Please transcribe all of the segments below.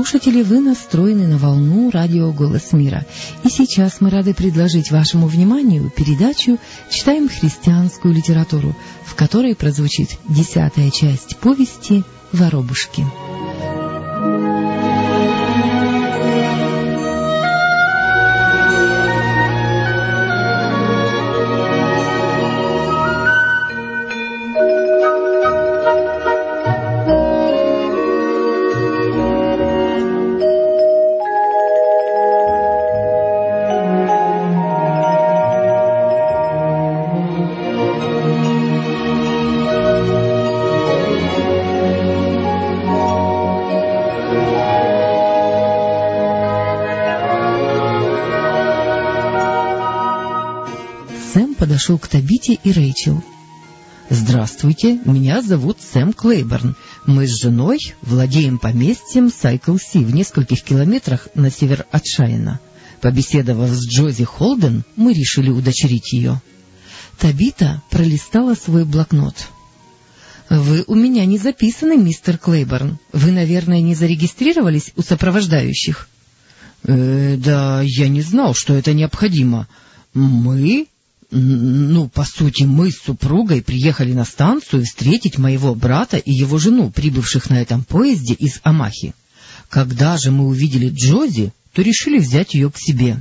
Радиослушатели, вы настроены на волну радио «Голос мира». И сейчас мы рады предложить вашему вниманию передачу «Читаем христианскую литературу», в которой прозвучит десятая часть повести «Воробушки». Подошел к Табите и Рэйчел. «Здравствуйте, меня зовут Сэм Клейберн. Мы с женой владеем поместьем Сайкл-Си в нескольких километрах на север от Шайна. Побеседовав с Джози Холден, мы решили удочерить ее». Табита пролистала свой блокнот. «Вы у меня не записаны, мистер Клейберн. Вы, наверное, не зарегистрировались у сопровождающих?» «Э, «Да я не знал, что это необходимо. Мы ну, по сути, мы с супругой приехали на станцию встретить моего брата и его жену, прибывших на этом поезде из Амахи. Когда же мы увидели Джози, то решили взять ее к себе.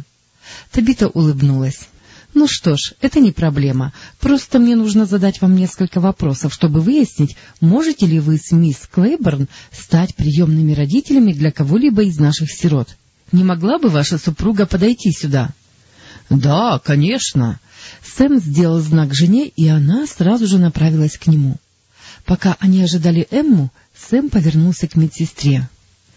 Табита улыбнулась. — Ну что ж, это не проблема. Просто мне нужно задать вам несколько вопросов, чтобы выяснить, можете ли вы с мисс Клейборн стать приемными родителями для кого-либо из наших сирот. Не могла бы ваша супруга подойти сюда? — Да, конечно. Сэм сделал знак жене, и она сразу же направилась к нему. Пока они ожидали Эмму, Сэм повернулся к медсестре.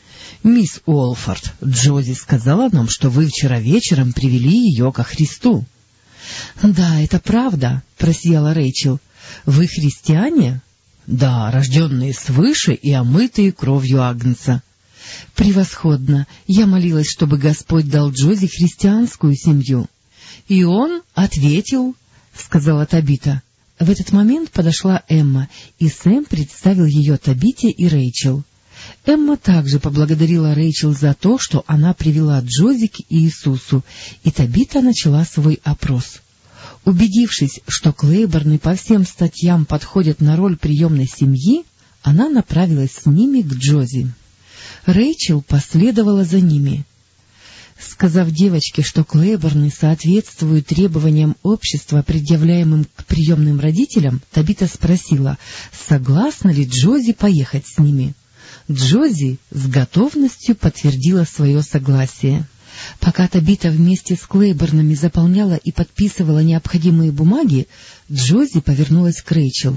— Мисс Уолфорд, Джози сказала нам, что вы вчера вечером привели ее ко Христу. — Да, это правда, — просияла Рэйчел. — Вы христиане? — Да, рожденные свыше и омытые кровью Агнца. — Превосходно! Я молилась, чтобы Господь дал Джози христианскую семью. —— И он ответил, — сказала Табита. В этот момент подошла Эмма, и Сэм представил ее Табите и Рэйчел. Эмма также поблагодарила Рэйчел за то, что она привела Джози к Иисусу, и Табита начала свой опрос. Убедившись, что Клейборны по всем статьям подходят на роль приемной семьи, она направилась с ними к Джози. Рэйчел последовала за ними. Сказав девочке, что Клейборны соответствуют требованиям общества, предъявляемым к приемным родителям, Табита спросила, согласна ли Джози поехать с ними. Джози с готовностью подтвердила свое согласие. Пока Табита вместе с Клейборнами заполняла и подписывала необходимые бумаги, Джози повернулась к Рэйчел.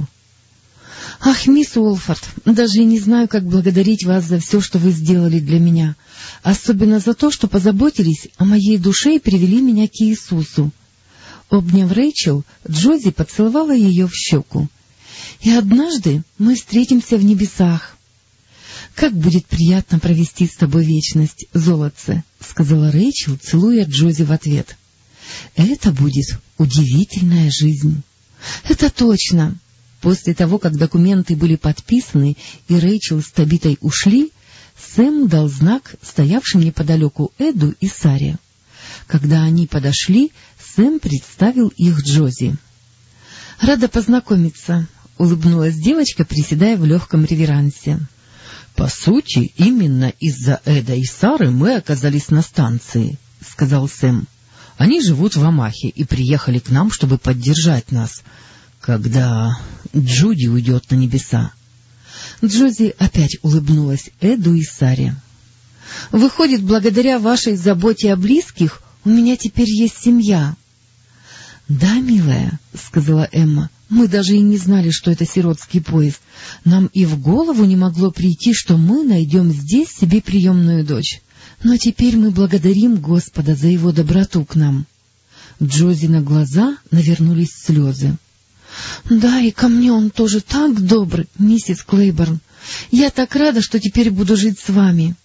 — Ах, мисс Уолфорд, даже и не знаю, как благодарить вас за все, что вы сделали для меня особенно за то, что позаботились о моей душе и привели меня к Иисусу. Обняв Рэйчел, Джози поцеловала ее в щеку. — И однажды мы встретимся в небесах. — Как будет приятно провести с тобой вечность, золотце, — сказала Рэйчел, целуя Джози в ответ. — Это будет удивительная жизнь. — Это точно. После того, как документы были подписаны и Рэйчел с Табитой ушли, Сэм дал знак стоявшим неподалеку Эду и Саре. Когда они подошли, Сэм представил их Джози. — Рада познакомиться, — улыбнулась девочка, приседая в легком реверансе. — По сути, именно из-за Эда и Сары мы оказались на станции, — сказал Сэм. — Они живут в Амахе и приехали к нам, чтобы поддержать нас, когда Джуди уйдет на небеса. Джози опять улыбнулась Эду и Саре. — Выходит, благодаря вашей заботе о близких у меня теперь есть семья. — Да, милая, — сказала Эмма, — мы даже и не знали, что это сиротский поезд. Нам и в голову не могло прийти, что мы найдем здесь себе приемную дочь. Но теперь мы благодарим Господа за его доброту к нам. Джози на глаза навернулись слезы. — Да, и ко мне он тоже так добр, миссис Клейборн. Я так рада, что теперь буду жить с вами.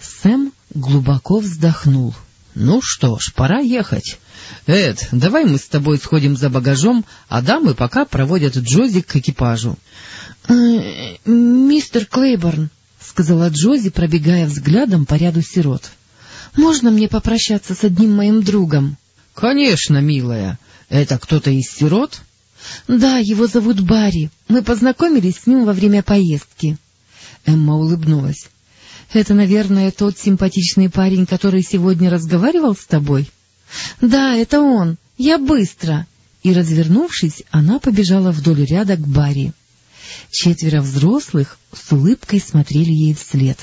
Сэм глубоко вздохнул. — Ну что ж, пора ехать. Эд, давай мы с тобой сходим за багажом, а дамы пока проводят Джози к экипажу. «Э, — Мистер Клейборн, — сказала Джози, пробегая взглядом по ряду сирот. — Можно мне попрощаться с одним моим другом? — Конечно, милая. Это кто-то из сирот? — Да, его зовут Барри. Мы познакомились с ним во время поездки. Эмма улыбнулась. — Это, наверное, тот симпатичный парень, который сегодня разговаривал с тобой? — Да, это он. Я быстро. И, развернувшись, она побежала вдоль ряда к Барри. Четверо взрослых с улыбкой смотрели ей вслед.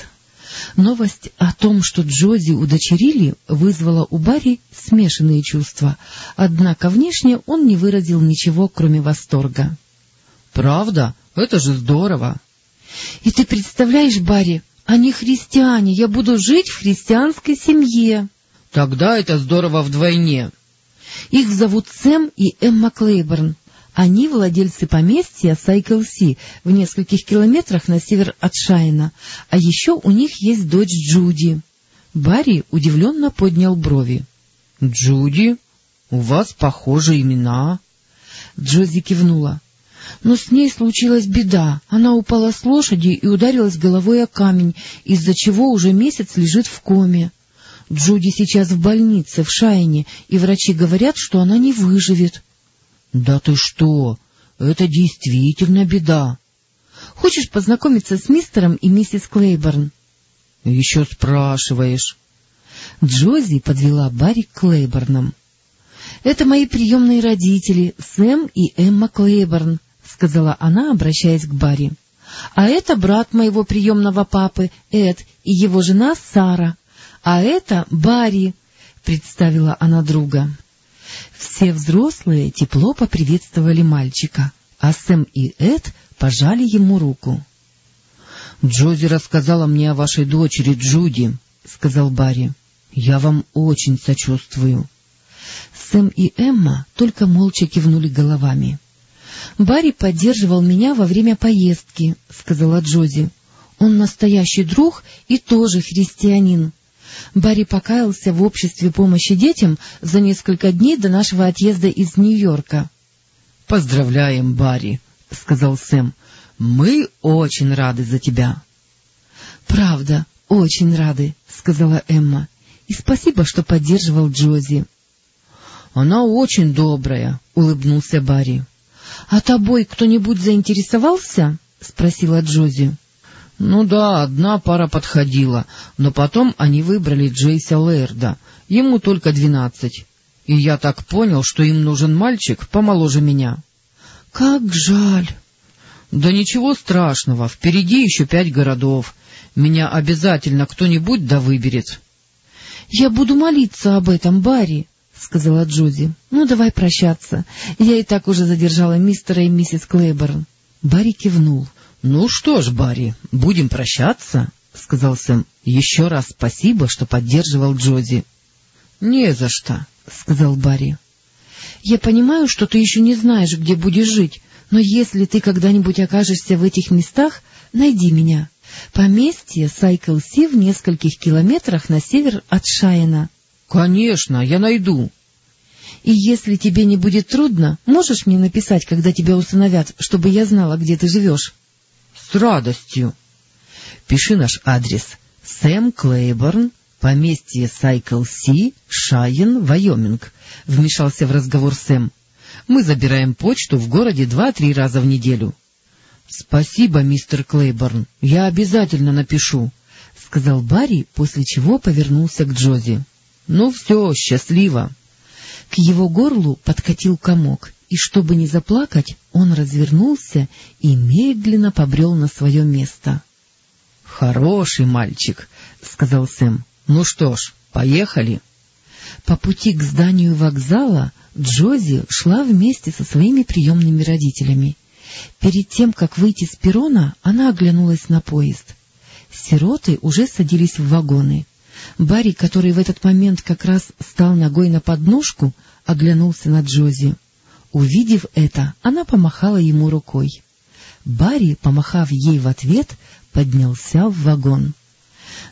Новость о том, что Джози удочерили, вызвала у Барри смешанные чувства, однако внешне он не выразил ничего, кроме восторга. — Правда? Это же здорово! — И ты представляешь, Барри, они христиане, я буду жить в христианской семье. — Тогда это здорово вдвойне. Их зовут Сэм и Эмма Клейборн. Они владельцы поместья Сайкл-Си в нескольких километрах на север от Шайна, а еще у них есть дочь Джуди. Барри удивленно поднял брови. — Джуди? У вас похожи имена. Джози кивнула. Но с ней случилась беда. Она упала с лошади и ударилась головой о камень, из-за чего уже месяц лежит в коме. Джуди сейчас в больнице, в Шайне, и врачи говорят, что она не выживет. — Да ты что? Это действительно беда. Хочешь познакомиться с мистером и миссис Клейборн? — Еще спрашиваешь. Джози подвела Барри к Клейборнам. — Это мои приемные родители, Сэм и Эмма Клейборн, — сказала она, обращаясь к Барри. — А это брат моего приемного папы, Эд, и его жена Сара. А это Барри, — представила она друга. Все взрослые тепло поприветствовали мальчика, а Сэм и Эд пожали ему руку. — Джози рассказала мне о вашей дочери Джуди, — сказал Барри. — Я вам очень сочувствую. Сэм и Эмма только молча кивнули головами. — Барри поддерживал меня во время поездки, — сказала Джози. — Он настоящий друг и тоже христианин. Барри покаялся в обществе помощи детям за несколько дней до нашего отъезда из Нью-Йорка. — Поздравляем, Барри, — сказал Сэм. — Мы очень рады за тебя. — Правда, очень рады, — сказала Эмма. — И спасибо, что поддерживал Джози. — Она очень добрая, — улыбнулся Барри. — А тобой кто-нибудь заинтересовался? — спросила Джози. Ну да, одна пара подходила, но потом они выбрали Джейса Лэрда. Ему только двенадцать. И я так понял, что им нужен мальчик помоложе меня. — Как жаль! — Да ничего страшного, впереди еще пять городов. Меня обязательно кто-нибудь да выберет. — Я буду молиться об этом, Барри, — сказала Джуди. — Ну, давай прощаться. Я и так уже задержала мистера и миссис Клейборн. Барри кивнул. —— Ну что ж, Барри, будем прощаться, — сказал Сэм. — Еще раз спасибо, что поддерживал Джози. — Не за что, — сказал Барри. — Я понимаю, что ты еще не знаешь, где будешь жить, но если ты когда-нибудь окажешься в этих местах, найди меня. Поместье Сайкл-Си в нескольких километрах на север от Шайена. — Конечно, я найду. — И если тебе не будет трудно, можешь мне написать, когда тебя усыновят, чтобы я знала, где ты живешь? С радостью. Пиши наш адрес. Сэм Клейборн, поместье Сайкл Си, Шайен, Вайоминг. Вмешался в разговор Сэм. Мы забираем почту в городе два-три раза в неделю. — Спасибо, мистер Клейборн, я обязательно напишу, — сказал Барри, после чего повернулся к Джози. — Ну все, счастливо. К его горлу подкатил комок, и, чтобы не заплакать, он развернулся и медленно побрел на свое место. — Хороший мальчик, — сказал Сэм. — Ну что ж, поехали. По пути к зданию вокзала Джози шла вместе со своими приемными родителями. Перед тем, как выйти с перрона, она оглянулась на поезд. Сироты уже садились в вагоны. Барри, который в этот момент как раз стал ногой на подножку, оглянулся на Джози. Увидев это, она помахала ему рукой. Барри, помахав ей в ответ, поднялся в вагон.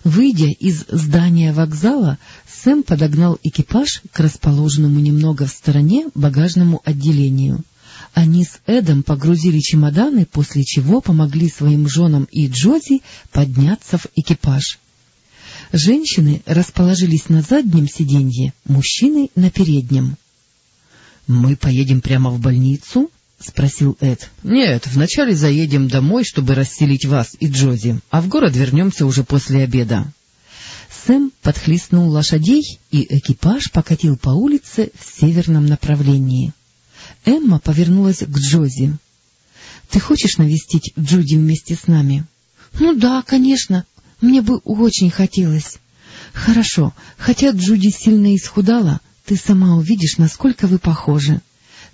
Выйдя из здания вокзала, Сэм подогнал экипаж к расположенному немного в стороне багажному отделению, Они с Эдом погрузили чемоданы, после чего помогли своим женам и Джози подняться в экипаж. Женщины расположились на заднем сиденье, мужчины — на переднем. — Мы поедем прямо в больницу? — спросил Эд. — Нет, вначале заедем домой, чтобы расселить вас и Джози, а в город вернемся уже после обеда. Сэм подхлестнул лошадей, и экипаж покатил по улице в северном направлении. Эмма повернулась к Джози. — Ты хочешь навестить Джуди вместе с нами? — Ну да, конечно. Мне бы очень хотелось. — Хорошо. Хотя Джуди сильно исхудала, ты сама увидишь, насколько вы похожи.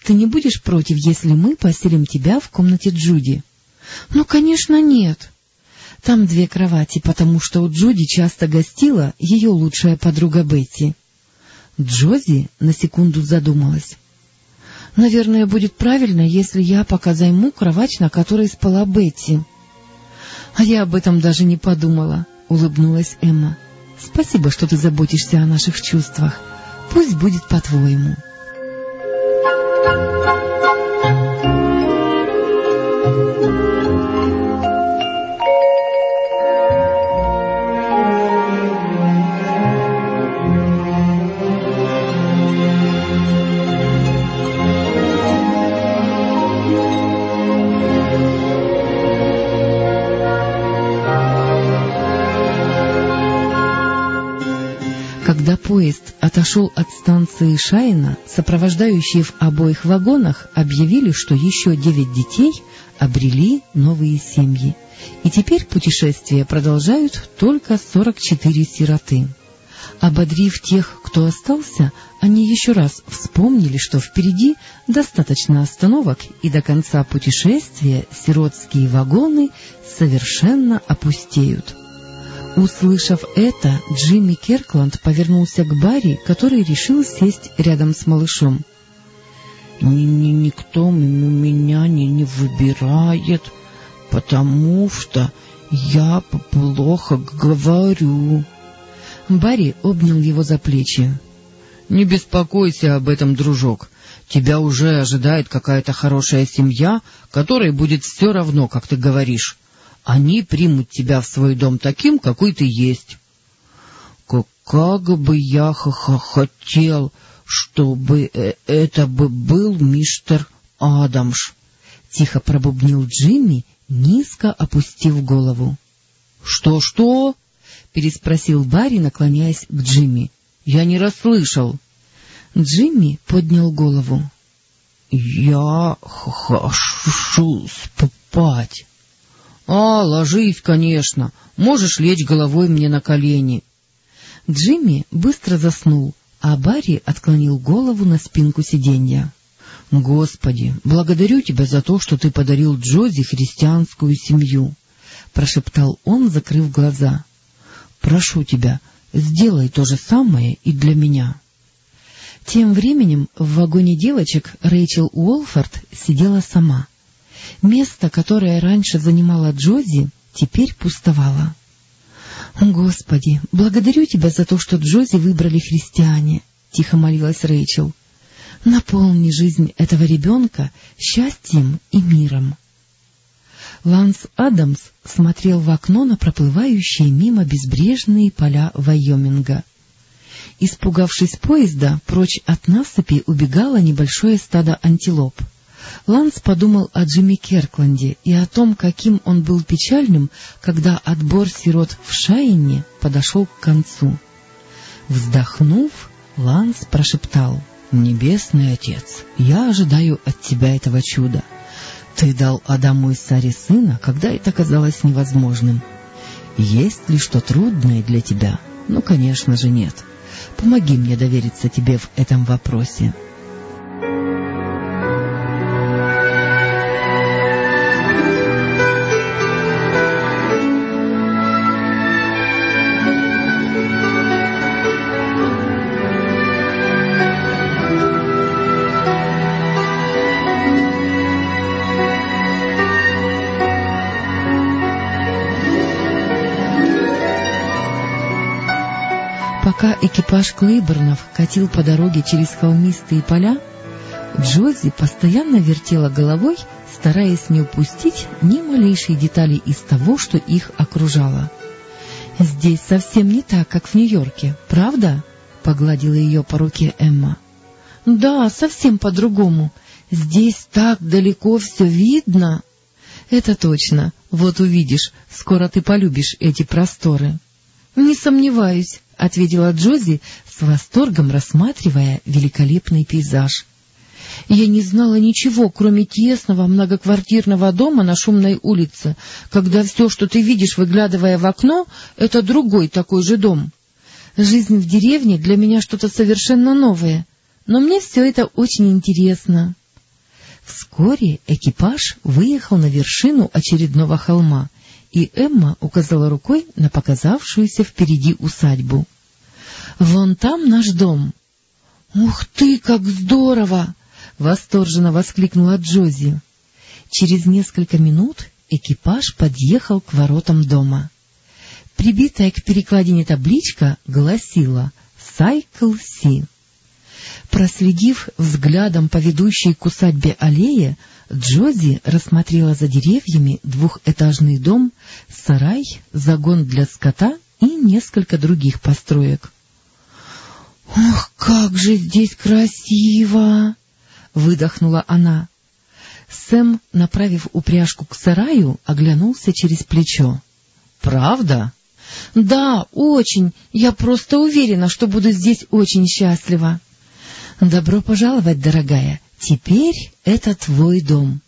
Ты не будешь против, если мы поселим тебя в комнате Джуди? — Ну, конечно, нет. Там две кровати, потому что у Джуди часто гостила ее лучшая подруга Бетти. Джози на секунду задумалась. — Наверное, будет правильно, если я пока займу кровать, на которой спала Бетти. — А я об этом даже не подумала, — улыбнулась Эмма. — Спасибо, что ты заботишься о наших чувствах. Пусть будет по-твоему. — Когда поезд отошел от станции Шайна, сопровождающие в обоих вагонах объявили, что еще девять детей обрели новые семьи, и теперь путешествие продолжают только 44 сироты. Ободрив тех, кто остался, они еще раз вспомнили, что впереди достаточно остановок, и до конца путешествия сиротские вагоны совершенно опустеют. Услышав это, Джимми Керкланд повернулся к Барри, который решил сесть рядом с малышом. Ни -ни «Никто меня не, не выбирает, потому что я плохо говорю». Барри обнял его за плечи. — Не беспокойся об этом, дружок. Тебя уже ожидает какая-то хорошая семья, которой будет все равно, как ты говоришь. Они примут тебя в свой дом таким, какой ты есть. — Как бы я хотел, чтобы э, это бы был мистер Адамш, — тихо пробубнил Джимми, низко опустив голову. «Что, — Что-что? — переспросил Барри, наклоняясь к Джимми. — Я не расслышал. Джимми поднял голову. — Я хочу спать. — А, ложись, конечно. Можешь лечь головой мне на колени. Джимми быстро заснул, а Барри отклонил голову на спинку сиденья. — Господи, благодарю тебя за то, что ты подарил Джози христианскую семью, — прошептал он, закрыв глаза. — Прошу тебя, сделай то же самое и для меня. Тем временем в вагоне девочек Рэйчел Уолфорд сидела сама — Место, которое раньше занимала Джози, теперь пустовало. «Господи, благодарю Тебя за то, что Джози выбрали христиане», — тихо молилась Рэйчел. «Наполни жизнь этого ребенка счастьем и миром». Ланс Адамс смотрел в окно на проплывающие мимо безбрежные поля Вайоминга. Испугавшись поезда, прочь от насыпи убегало небольшое стадо антилоп — Ланс подумал о Джимми Керкланде и о том, каким он был печальным, когда отбор сирот в Шайне подошел к концу. Вздохнув, Ланс прошептал, «Небесный Отец, я ожидаю от Тебя этого чуда. Ты дал Адаму и Саре сына, когда это казалось невозможным. Есть ли что трудное для Тебя? Ну, конечно же, нет. Помоги мне довериться Тебе в этом вопросе». Экипаж Клейборнов катил по дороге через холмистые поля, Джози постоянно вертела головой, стараясь не упустить ни малейшей детали из того, что их окружало. «Здесь совсем не так, как в Нью-Йорке, правда?» — погладила ее по руке Эмма. «Да, совсем по-другому. Здесь так далеко все видно». «Это точно. Вот увидишь, скоро ты полюбишь эти просторы». «Не сомневаюсь», — ответила Джози, с восторгом рассматривая великолепный пейзаж. Я не знала ничего, кроме тесного многоквартирного дома на шумной улице, когда все, что ты видишь, выглядывая в окно, — это другой такой же дом. Жизнь в деревне для меня что-то совершенно новое, но мне все это очень интересно. Вскоре экипаж выехал на вершину очередного холма, и Эмма указала рукой на показавшуюся впереди усадьбу. — Вон там наш дом. — Ух ты, как здорово! — восторженно воскликнула Джози. Через несколько минут экипаж подъехал к воротам дома. Прибитая к перекладине табличка гласила «Сайкл Си». Проследив взглядом по ведущей к усадьбе аллее, Джози рассмотрела за деревьями двухэтажный дом, сарай, загон для скота и несколько других построек. — Ох, как же здесь красиво! выдохнула она. Сэм, направив упряжку к сараю, оглянулся через плечо. — Правда? — Да, очень. Я просто уверена, что буду здесь очень счастлива. — Добро пожаловать, дорогая. Теперь это твой дом.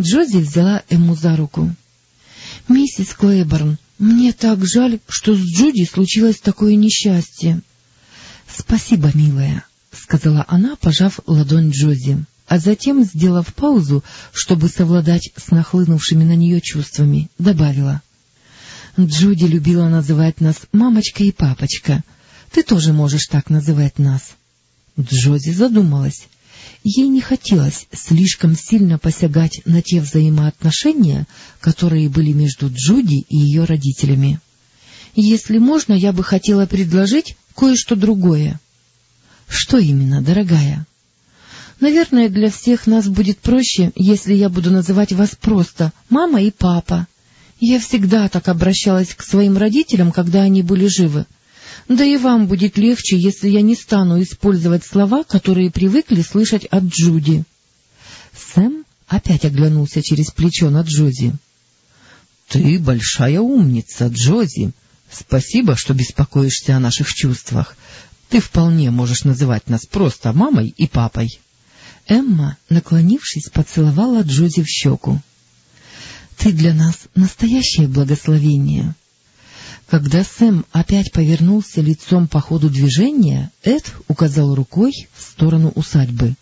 Джози взяла Эму за руку. — Миссис Клейборн, мне так жаль, что с Джуди случилось такое несчастье. — Спасибо, милая, — сказала она, пожав ладонь Джози, а затем, сделав паузу, чтобы совладать с нахлынувшими на нее чувствами, добавила. — Джуди любила называть нас «мамочка» и «папочка». Ты тоже можешь так называть нас. Джози задумалась. Ей не хотелось слишком сильно посягать на те взаимоотношения, которые были между Джуди и ее родителями. — Если можно, я бы хотела предложить кое-что другое. — что именно, дорогая? Наверное, для всех нас будет проще, если я буду называть вас просто «мама» и «папа». Я всегда так обращалась к своим родителям, когда они были живы. Да и вам будет легче, если я не стану использовать слова, которые привыкли слышать от Джуди. Сэм опять оглянулся через плечо на Джози. — Ты большая умница, Джози. Спасибо, что беспокоишься о наших чувствах. Ты вполне можешь называть нас просто мамой и папой. Эмма, наклонившись, поцеловала Джози в щеку. — Ты для нас настоящее благословение. Когда Сэм опять повернулся лицом по ходу движения, Эд указал рукой в сторону усадьбы.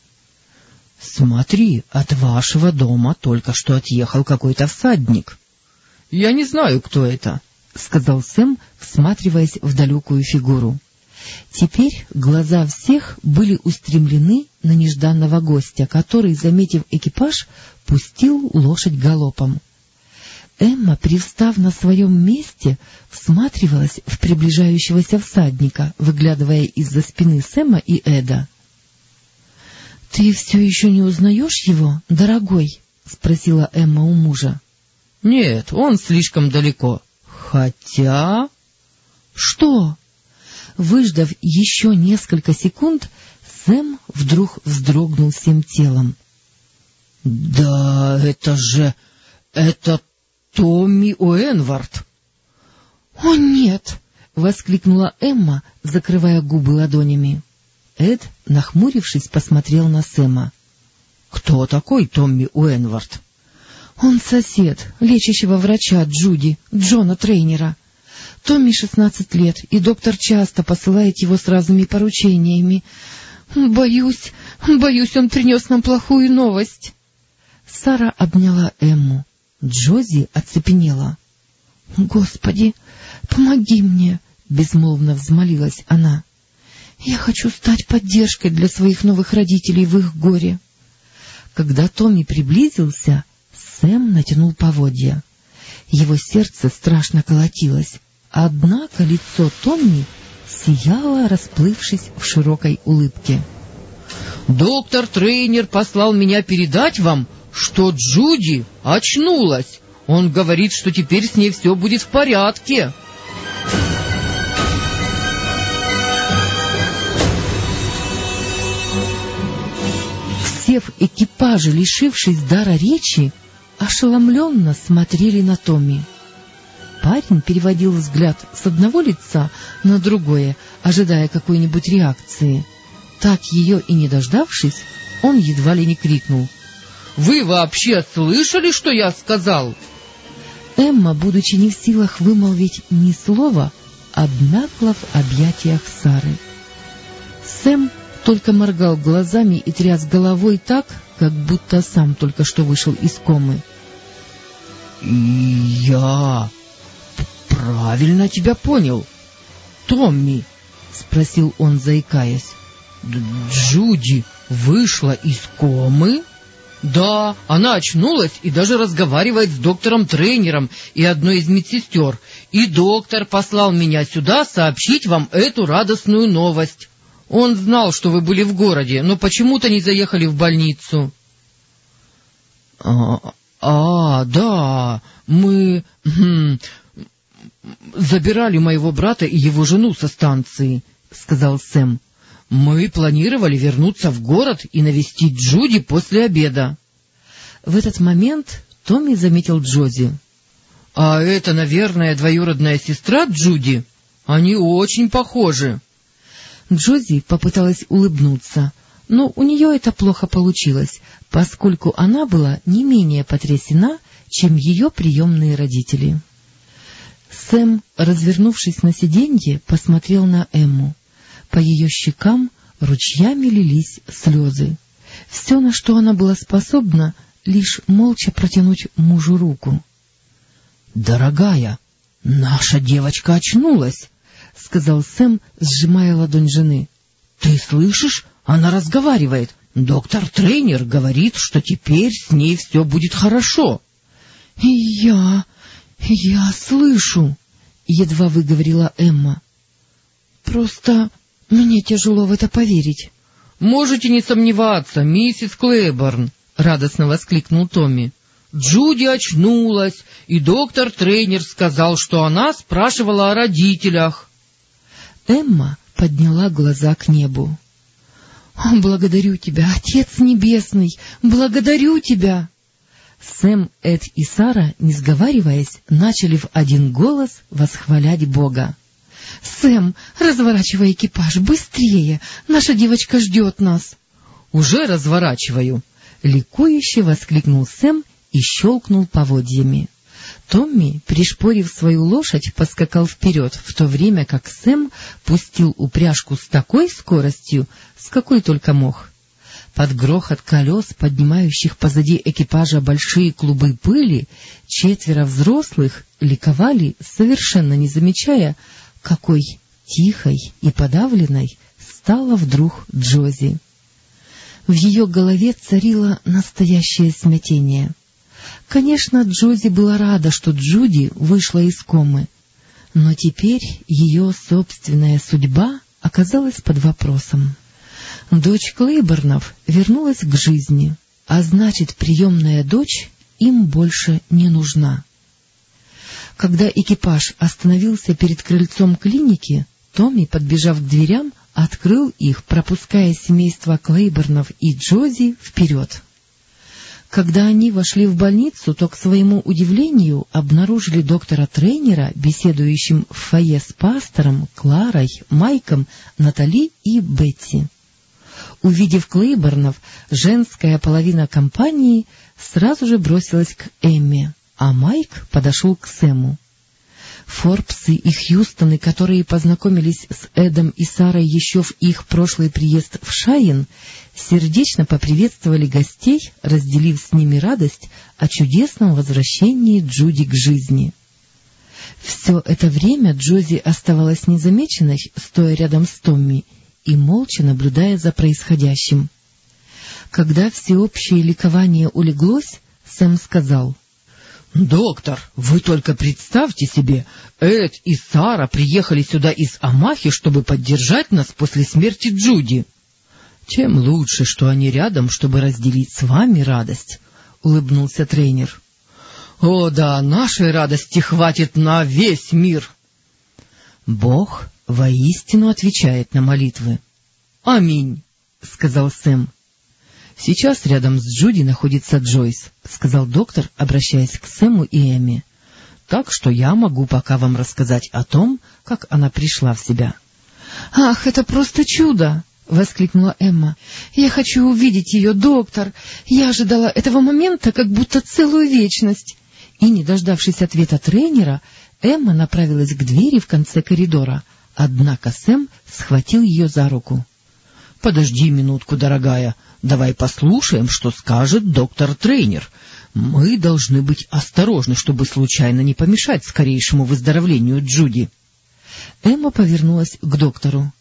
— Смотри, от вашего дома только что отъехал какой-то всадник. — Я не знаю, кто это, — сказал Сэм, всматриваясь в далекую фигуру. Теперь глаза всех были устремлены на нежданного гостя, который, заметив экипаж, пустил лошадь галопом. Эмма, привстав на своем месте, всматривалась в приближающегося всадника, выглядывая из-за спины Сэма и Эда. — Ты все еще не узнаешь его, дорогой? — спросила Эмма у мужа. — Нет, он слишком далеко. Хотя... — Что? Выждав еще несколько секунд, Сэм вдруг вздрогнул всем телом. — Да это же... это Томми Уэнвард! — О, нет! — воскликнула Эмма, закрывая губы ладонями. Эд, нахмурившись, посмотрел на Сэма. — Кто такой Томми Уэнвард? — Он сосед, лечащего врача Джуди, Джона Трейнера. Томми шестнадцать лет, и доктор часто посылает его с разными поручениями. Боюсь, боюсь, он принес нам плохую новость. Сара обняла Эмму. Джози оцепенела. — Господи, помоги мне! — безмолвно взмолилась она. — Я хочу стать поддержкой для своих новых родителей в их горе. Когда Томми приблизился, Сэм натянул поводья. Его сердце страшно колотилось. Однако лицо Томми сияло, расплывшись в широкой улыбке. Доктор Трейнер послал меня передать вам, что Джуди очнулась. Он говорит, что теперь с ней все будет в порядке. Все в экипаже, лишившись дара речи, ошеломленно смотрели на Томми. Парень переводил взгляд с одного лица на другое, ожидая какой-нибудь реакции. Так ее и не дождавшись, он едва ли не крикнул. — Вы вообще слышали, что я сказал? Эмма, будучи не в силах вымолвить ни слова, обмякла в объятиях Сары. Сэм только моргал глазами и тряс головой так, как будто сам только что вышел из комы. — Я правильно тебя понял, Томми? — спросил он, заикаясь. — Джуди вышла из комы? — Да, она очнулась и даже разговаривает с доктором-тренером и одной из медсестер, и доктор послал меня сюда сообщить вам эту радостную новость. Он знал, что вы были в городе, но почему-то не заехали в больницу. А, — А, да, мы хм, забирали моего брата и его жену со станции, — сказал Сэм. — Мы планировали вернуться в город и навестить Джуди после обеда. В этот момент Томми заметил Джози. — А это, наверное, двоюродная сестра Джуди? Они очень похожи. Джози попыталась улыбнуться, но у нее это плохо получилось, поскольку она была не менее потрясена, чем ее приемные родители. Сэм, развернувшись на сиденье, посмотрел на Эмму. По ее щекам ручьями лились слезы. Все, на что она была способна, лишь молча протянуть мужу руку. — Дорогая, наша девочка очнулась! — сказал Сэм, сжимая ладонь жены. — Ты слышишь? Она разговаривает. Доктор-тренер говорит, что теперь с ней все будет хорошо. — Я... я слышу, — едва выговорила Эмма. — Просто мне тяжело в это поверить. — Можете не сомневаться, миссис Клейборн, — радостно воскликнул Томми. Джуди очнулась, и доктор-тренер сказал, что она спрашивала о родителях. Эмма подняла глаза к небу. — Благодарю тебя, Отец Небесный! Благодарю тебя! Сэм, Эд и Сара, не сговариваясь, начали в один голос восхвалять Бога. — Сэм, разворачивай экипаж, быстрее! Наша девочка ждет нас! — Уже разворачиваю! — ликующе воскликнул Сэм и щелкнул поводьями. Томми, пришпорив свою лошадь, поскакал вперед, в то время как Сэм пустил упряжку с такой скоростью, с какой только мог. Под грохот колес, поднимающих позади экипажа большие клубы пыли, четверо взрослых ликовали, совершенно не замечая, какой тихой и подавленной стала вдруг Джози. В ее голове царило настоящее смятение — Конечно, Джози была рада, что Джуди вышла из комы, но теперь ее собственная судьба оказалась под вопросом. Дочь Клейборнов вернулась к жизни, а значит, приемная дочь им больше не нужна. Когда экипаж остановился перед крыльцом клиники, Томми, подбежав к дверям, открыл их, пропуская семейство Клейборнов и Джози вперед. Когда они вошли в больницу, то, к своему удивлению, обнаружили доктора-тренера, беседующим в фойе с пастором, Кларой, Майком, Натали и Бетти. Увидев Клейборнов, женская половина компании сразу же бросилась к Эмме, а Майк подошел к Сэму. Форбсы и Хьюстоны, которые познакомились с Эдом и Сарой еще в их прошлый приезд в Шайен, сердечно поприветствовали гостей, разделив с ними радость о чудесном возвращении Джуди к жизни. Все это время Джози оставалась незамеченной, стоя рядом с Томми и молча наблюдая за происходящим. Когда всеобщее ликование улеглось, Сэм сказал —— Доктор, вы только представьте себе, Эд и Сара приехали сюда из Амахи, чтобы поддержать нас после смерти Джуди. Тем лучше, что они рядом, чтобы разделить с вами радость, — улыбнулся тренер. — О да, нашей радости хватит на весь мир! Бог воистину отвечает на молитвы. — Аминь, — сказал Сэм. — Сейчас рядом с Джуди находится Джойс, — сказал доктор, обращаясь к Сэму и Эми. — Так что я могу пока вам рассказать о том, как она пришла в себя. — Ах, это просто чудо! — воскликнула Эмма. — Я хочу увидеть ее, доктор. Я ожидала этого момента как будто целую вечность. И, не дождавшись ответа тренера, Эмма направилась к двери в конце коридора, однако Сэм схватил ее за руку. — Подожди минутку, дорогая, давай послушаем, что скажет доктор-тренер. Мы должны быть осторожны, чтобы случайно не помешать скорейшему выздоровлению Джуди. Эмма повернулась к доктору.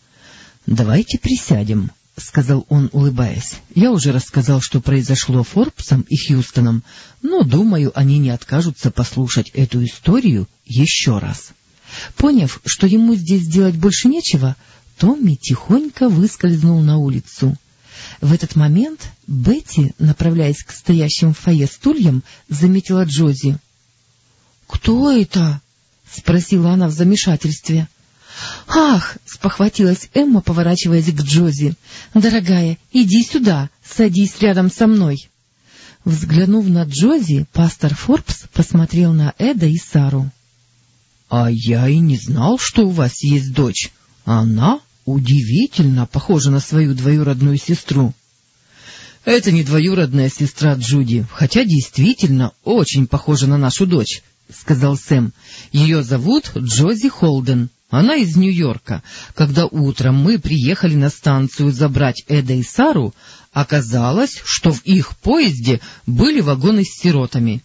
— Давайте присядем, — сказал он, улыбаясь. — Я уже рассказал, что произошло Форбсом и Хьюстоном, но, думаю, они не откажутся послушать эту историю еще раз. Поняв, что ему здесь делать больше нечего, Томми тихонько выскользнул на улицу. В этот момент Бетти, направляясь к стоящим в фойе стульям, заметила Джози. — Кто это? — спросила она в замешательстве. «Ах!» — спохватилась Эмма, поворачиваясь к Джози. «Дорогая, иди сюда, садись рядом со мной». Взглянув на Джози, пастор Форбс посмотрел на Эда и Сару. — А я и не знал, что у вас есть дочь. Она удивительно похожа на свою двоюродную сестру. — Это не двоюродная сестра Джуди, хотя действительно очень похожа на нашу дочь, — сказал Сэм. — Ее зовут Джози Холден. Она из Нью-Йорка. Когда утром мы приехали на станцию забрать Эда и Сару, оказалось, что в их поезде были вагоны с сиротами.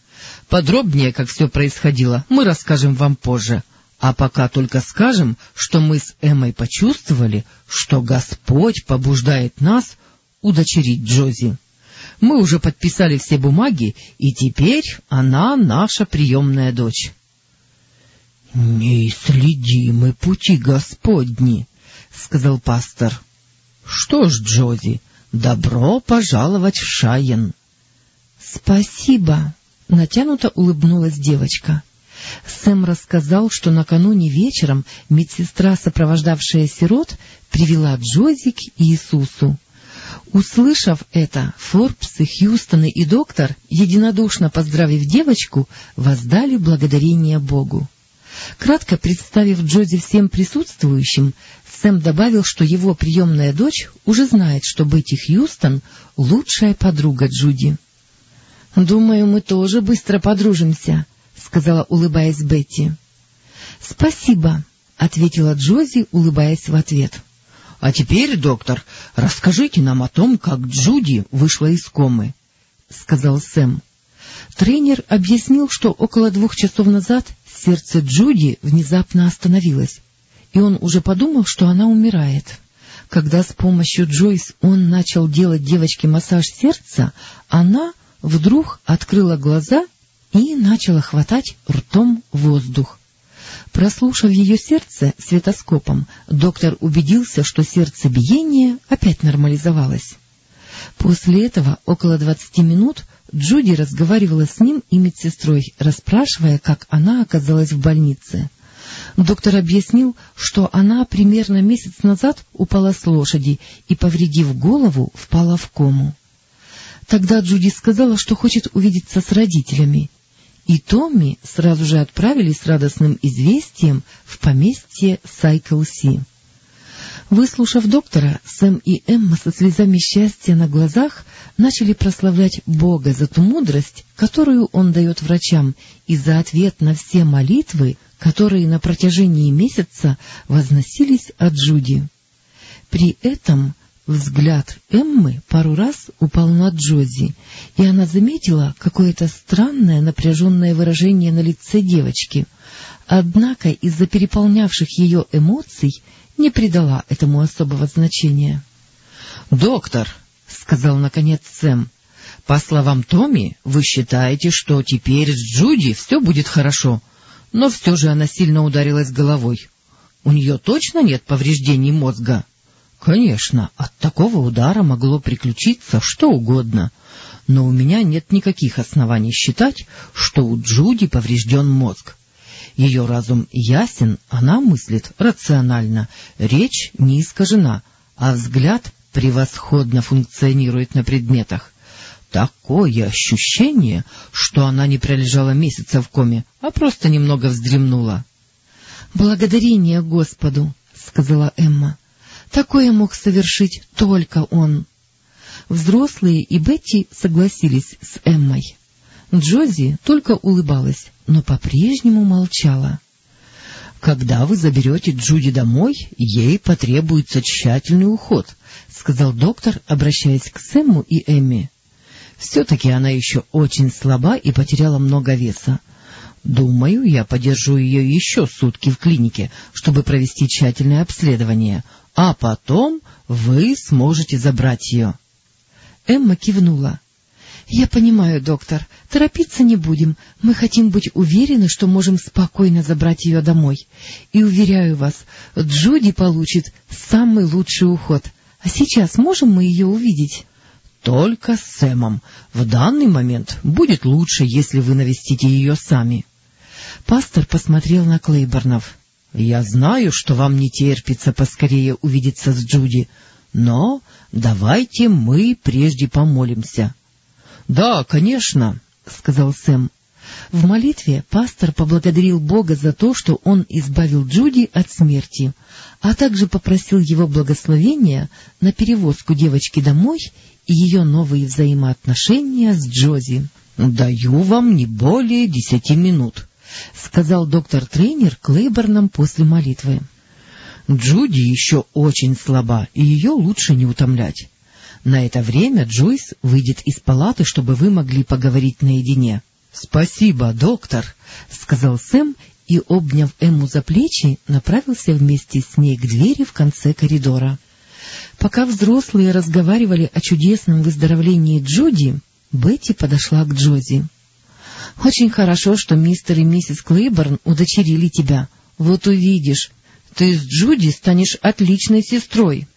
Подробнее, как все происходило, мы расскажем вам позже. А пока только скажем, что мы с Эммой почувствовали, что Господь побуждает нас удочерить Джози. Мы уже подписали все бумаги, и теперь она наша приемная дочь. — Неисследимы пути Господни, — сказал пастор. — Что ж, Джози, добро пожаловать в Шайен. — Спасибо, — натянуто улыбнулась девочка. Сэм рассказал, что накануне вечером медсестра, сопровождавшая сирот, привела Джози к Иисусу. Услышав это, Форбс и Хьюстоны и доктор, единодушно поздравив девочку, воздали благодарение Богу. Кратко представив Джоди всем присутствующим, Сэм добавил, что его приемная дочь уже знает, что Бетти Хьюстон — лучшая подруга Джуди. — Думаю, мы тоже быстро подружимся, — сказала, улыбаясь Бетти. — Спасибо, — ответила Джози, улыбаясь в ответ. — А теперь, доктор, расскажите нам о том, как Джуди вышла из комы, — сказал Сэм. Тренер объяснил, что около двух часов назад Сердце Джуди внезапно остановилось, и он уже подумал, что она умирает. Когда с помощью Джойс он начал делать девочке массаж сердца, она вдруг открыла глаза и начала хватать ртом воздух. Прослушав ее сердце светоскопом, доктор убедился, что сердцебиение опять нормализовалось. После этого около двадцати минут Джуди разговаривала с ним и медсестрой, расспрашивая, как она оказалась в больнице. Доктор объяснил, что она примерно месяц назад упала с лошади и, повредив голову, впала в кому. Тогда Джуди сказала, что хочет увидеться с родителями, и Томми сразу же отправили с радостным известием в поместье Сайкл-Си. Выслушав доктора, Сэм и Эмма со слезами счастья на глазах начали прославлять Бога за ту мудрость, которую Он дает врачам, и за ответ на все молитвы, которые на протяжении месяца возносились от Джуди. При этом взгляд Эммы пару раз упал на Джози, и она заметила какое-то странное напряженное выражение на лице девочки. Однако из-за переполнявших ее эмоций не придала этому особого значения. — Доктор, — сказал наконец Сэм, — по словам Томми, вы считаете, что теперь с Джуди все будет хорошо, но все же она сильно ударилась головой. У нее точно нет повреждений мозга? Конечно, от такого удара могло приключиться что угодно, но у меня нет никаких оснований считать, что у Джуди поврежден мозг. Ее разум ясен, она мыслит рационально, речь не искажена, а взгляд превосходно функционирует на предметах. Такое ощущение, что она не пролежала месяца в коме, а просто немного вздремнула. — Благодарение Господу, — сказала Эмма. — Такое мог совершить только он. Взрослые и Бетти согласились с Эммой. Джози только улыбалась, но по-прежнему молчала. — Когда вы заберете Джуди домой, ей потребуется тщательный уход, — сказал доктор, обращаясь к Сэмму и Эмми. Все-таки она еще очень слаба и потеряла много веса. Думаю, я подержу ее еще сутки в клинике, чтобы провести тщательное обследование, а потом вы сможете забрать ее. Эмма кивнула. — Я понимаю, доктор. Торопиться не будем. Мы хотим быть уверены, что можем спокойно забрать ее домой. И, уверяю вас, Джуди получит самый лучший уход. А сейчас можем мы ее увидеть? Только с Сэмом. В данный момент будет лучше, если вы навестите ее сами. Пастор посмотрел на Клейборнов. — Я знаю, что вам не терпится поскорее увидеться с Джуди, но давайте мы прежде помолимся. — Да, конечно, — сказал Сэм. В молитве пастор поблагодарил Бога за то, что он избавил Джуди от смерти, а также попросил его благословения на перевозку девочки домой и ее новые взаимоотношения с Джози. — Даю вам не более десяти минут, — сказал доктор-тренер Клейборном после молитвы. — Джуди еще очень слаба, и ее лучше не утомлять. На это время Джойс выйдет из палаты, чтобы вы могли поговорить наедине. — Спасибо, доктор, — сказал Сэм и, обняв Эмму за плечи, направился вместе с ней к двери в конце коридора. Пока взрослые разговаривали о чудесном выздоровлении Джуди, Бетти подошла к Джози. — Очень хорошо, что мистер и миссис Клейборн удочерили тебя. Вот увидишь, ты с Джуди станешь отличной сестрой.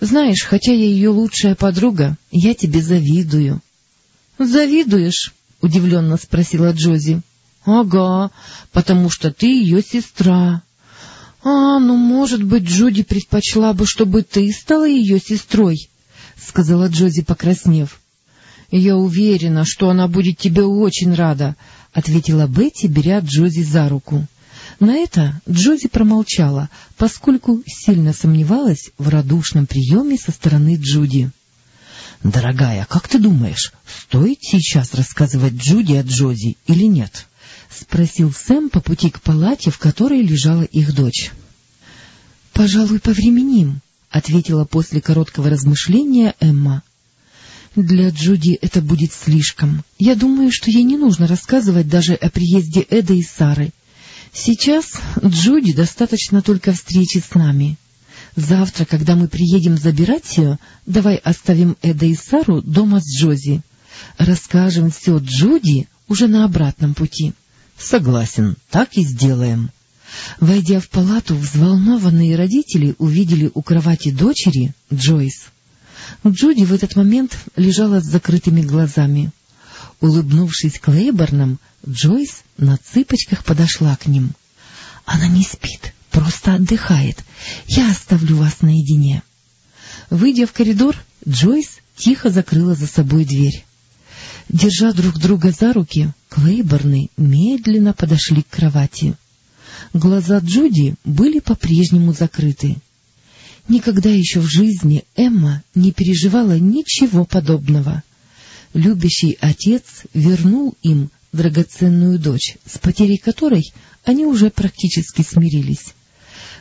Знаешь, хотя я ее лучшая подруга, я тебе завидую. — Завидуешь? — удивленно спросила Джози. — Ага, потому что ты ее сестра. — А, ну, может быть, Джуди предпочла бы, чтобы ты стала ее сестрой, — сказала Джози, покраснев. — Я уверена, что она будет тебе очень рада, — ответила Бетти, беря Джози за руку. На это Джози промолчала, поскольку сильно сомневалась в радушном приеме со стороны Джуди. — Дорогая, как ты думаешь, стоит сейчас рассказывать Джуди о Джози или нет? — спросил Сэм по пути к палате, в которой лежала их дочь. — Пожалуй, повременим, — ответила после короткого размышления Эмма. Для Джуди это будет слишком. Я думаю, что ей не нужно рассказывать даже о приезде Эда и Сары. Сейчас Джуди достаточно только встречи с нами. Завтра, когда мы приедем забирать ее, давай оставим Эда и Сару дома с Джози. Расскажем все Джуди уже на обратном пути. — Согласен, так и сделаем. Войдя в палату, взволнованные родители увидели у кровати дочери Джойс. Джуди в этот момент лежала с закрытыми глазами. Улыбнувшись Клейборном, Джойс на цыпочках подошла к ним. — Она не спит, просто отдыхает. Я оставлю вас наедине. Выйдя в коридор, Джойс тихо закрыла за собой дверь. Держа друг друга за руки, Клейборны медленно подошли к кровати. Глаза Джуди были по-прежнему закрыты. Никогда еще в жизни Эмма не переживала ничего подобного. Любящий отец вернул им драгоценную дочь, с потерей которой они уже практически смирились.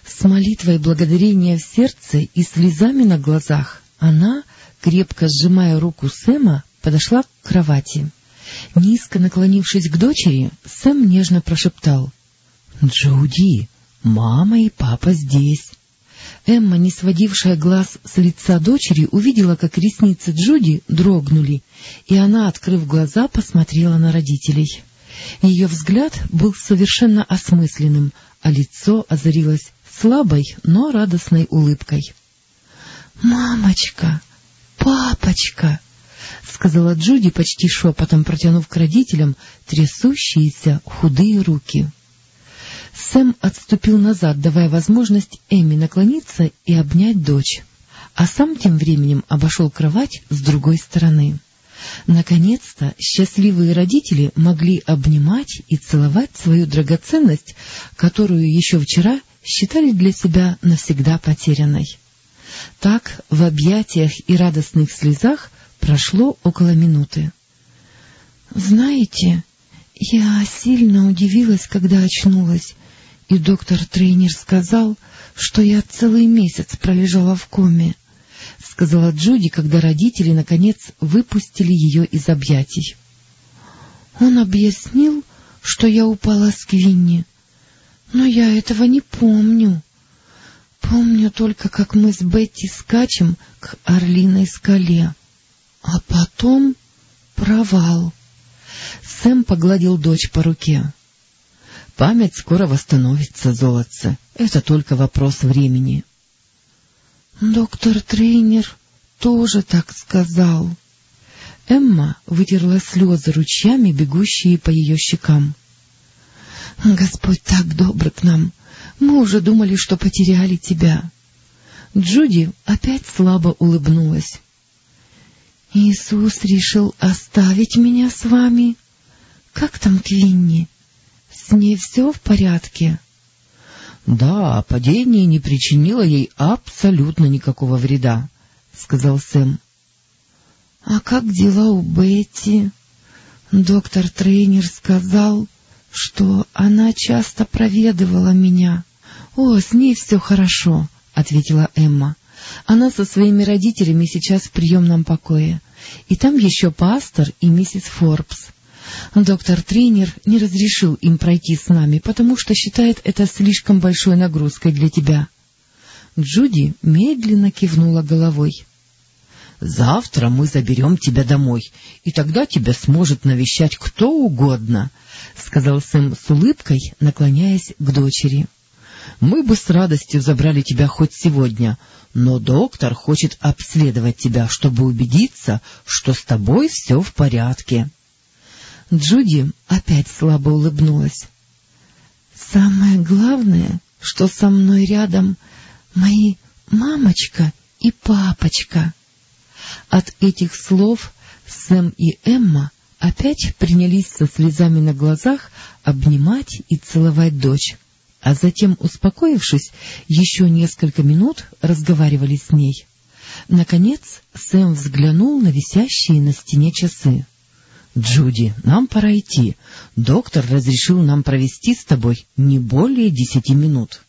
С молитвой благодарения в сердце и слезами на глазах она, крепко сжимая руку Сэма, подошла к кровати. Низко наклонившись к дочери, Сэм нежно прошептал. — Джуди, мама и папа здесь. Эмма, не сводившая глаз с лица дочери, увидела, как ресницы Джуди дрогнули, и она, открыв глаза, посмотрела на родителей. Ее взгляд был совершенно осмысленным, а лицо озарилось слабой, но радостной улыбкой. — Мамочка, папочка! — сказала Джуди почти шепотом, протянув к родителям трясущиеся худые руки. Сэм отступил назад, давая возможность Эми наклониться и обнять дочь, а сам тем временем обошел кровать с другой стороны. Наконец-то счастливые родители могли обнимать и целовать свою драгоценность, которую еще вчера считали для себя навсегда потерянной. Так в объятиях и радостных слезах прошло около минуты. — Знаете, я сильно удивилась, когда очнулась, и доктор-тренер сказал, что я целый месяц пролежала в коме, — сказала Джуди, когда родители, наконец, выпустили ее из объятий. Он объяснил, что я упала с Квинни, но я этого не помню. Помню только, как мы с Бетти скачем к Орлиной скале, а потом провал. Сэм погладил дочь по руке. Память скоро восстановится, золотце. Это только вопрос времени. Доктор-тренер тоже так сказал. Эмма вытерла слезы ручьями, бегущие по ее щекам. Господь так добр к нам. Мы уже думали, что потеряли тебя. Джуди опять слабо улыбнулась. Иисус решил оставить меня с вами. Как там Квинни? С ней все в порядке? — Да, падение не причинило ей абсолютно никакого вреда, — сказал Сэм. — А как дела у Бетти? Доктор-тренер сказал, что она часто проведывала меня. — О, с ней все хорошо, — ответила Эмма. Она со своими родителями сейчас в приемном покое. И там еще пастор и миссис Форбс. Доктор-тренер не разрешил им пройти с нами, потому что считает это слишком большой нагрузкой для тебя. Джуди медленно кивнула головой. — Завтра мы заберем тебя домой, и тогда тебя сможет навещать кто угодно, — сказал Сэм с улыбкой, наклоняясь к дочери. — Мы бы с радостью забрали тебя хоть сегодня, но доктор хочет обследовать тебя, чтобы убедиться, что с тобой все в порядке. — Джуди опять слабо улыбнулась. — Самое главное, что со мной рядом мои мамочка и папочка. От этих слов Сэм и Эмма опять принялись со слезами на глазах обнимать и целовать дочь, а затем, успокоившись, еще несколько минут разговаривали с ней. Наконец Сэм взглянул на висящие на стене часы. — Джуди, нам пора идти. Доктор разрешил нам провести с тобой не более десяти минут.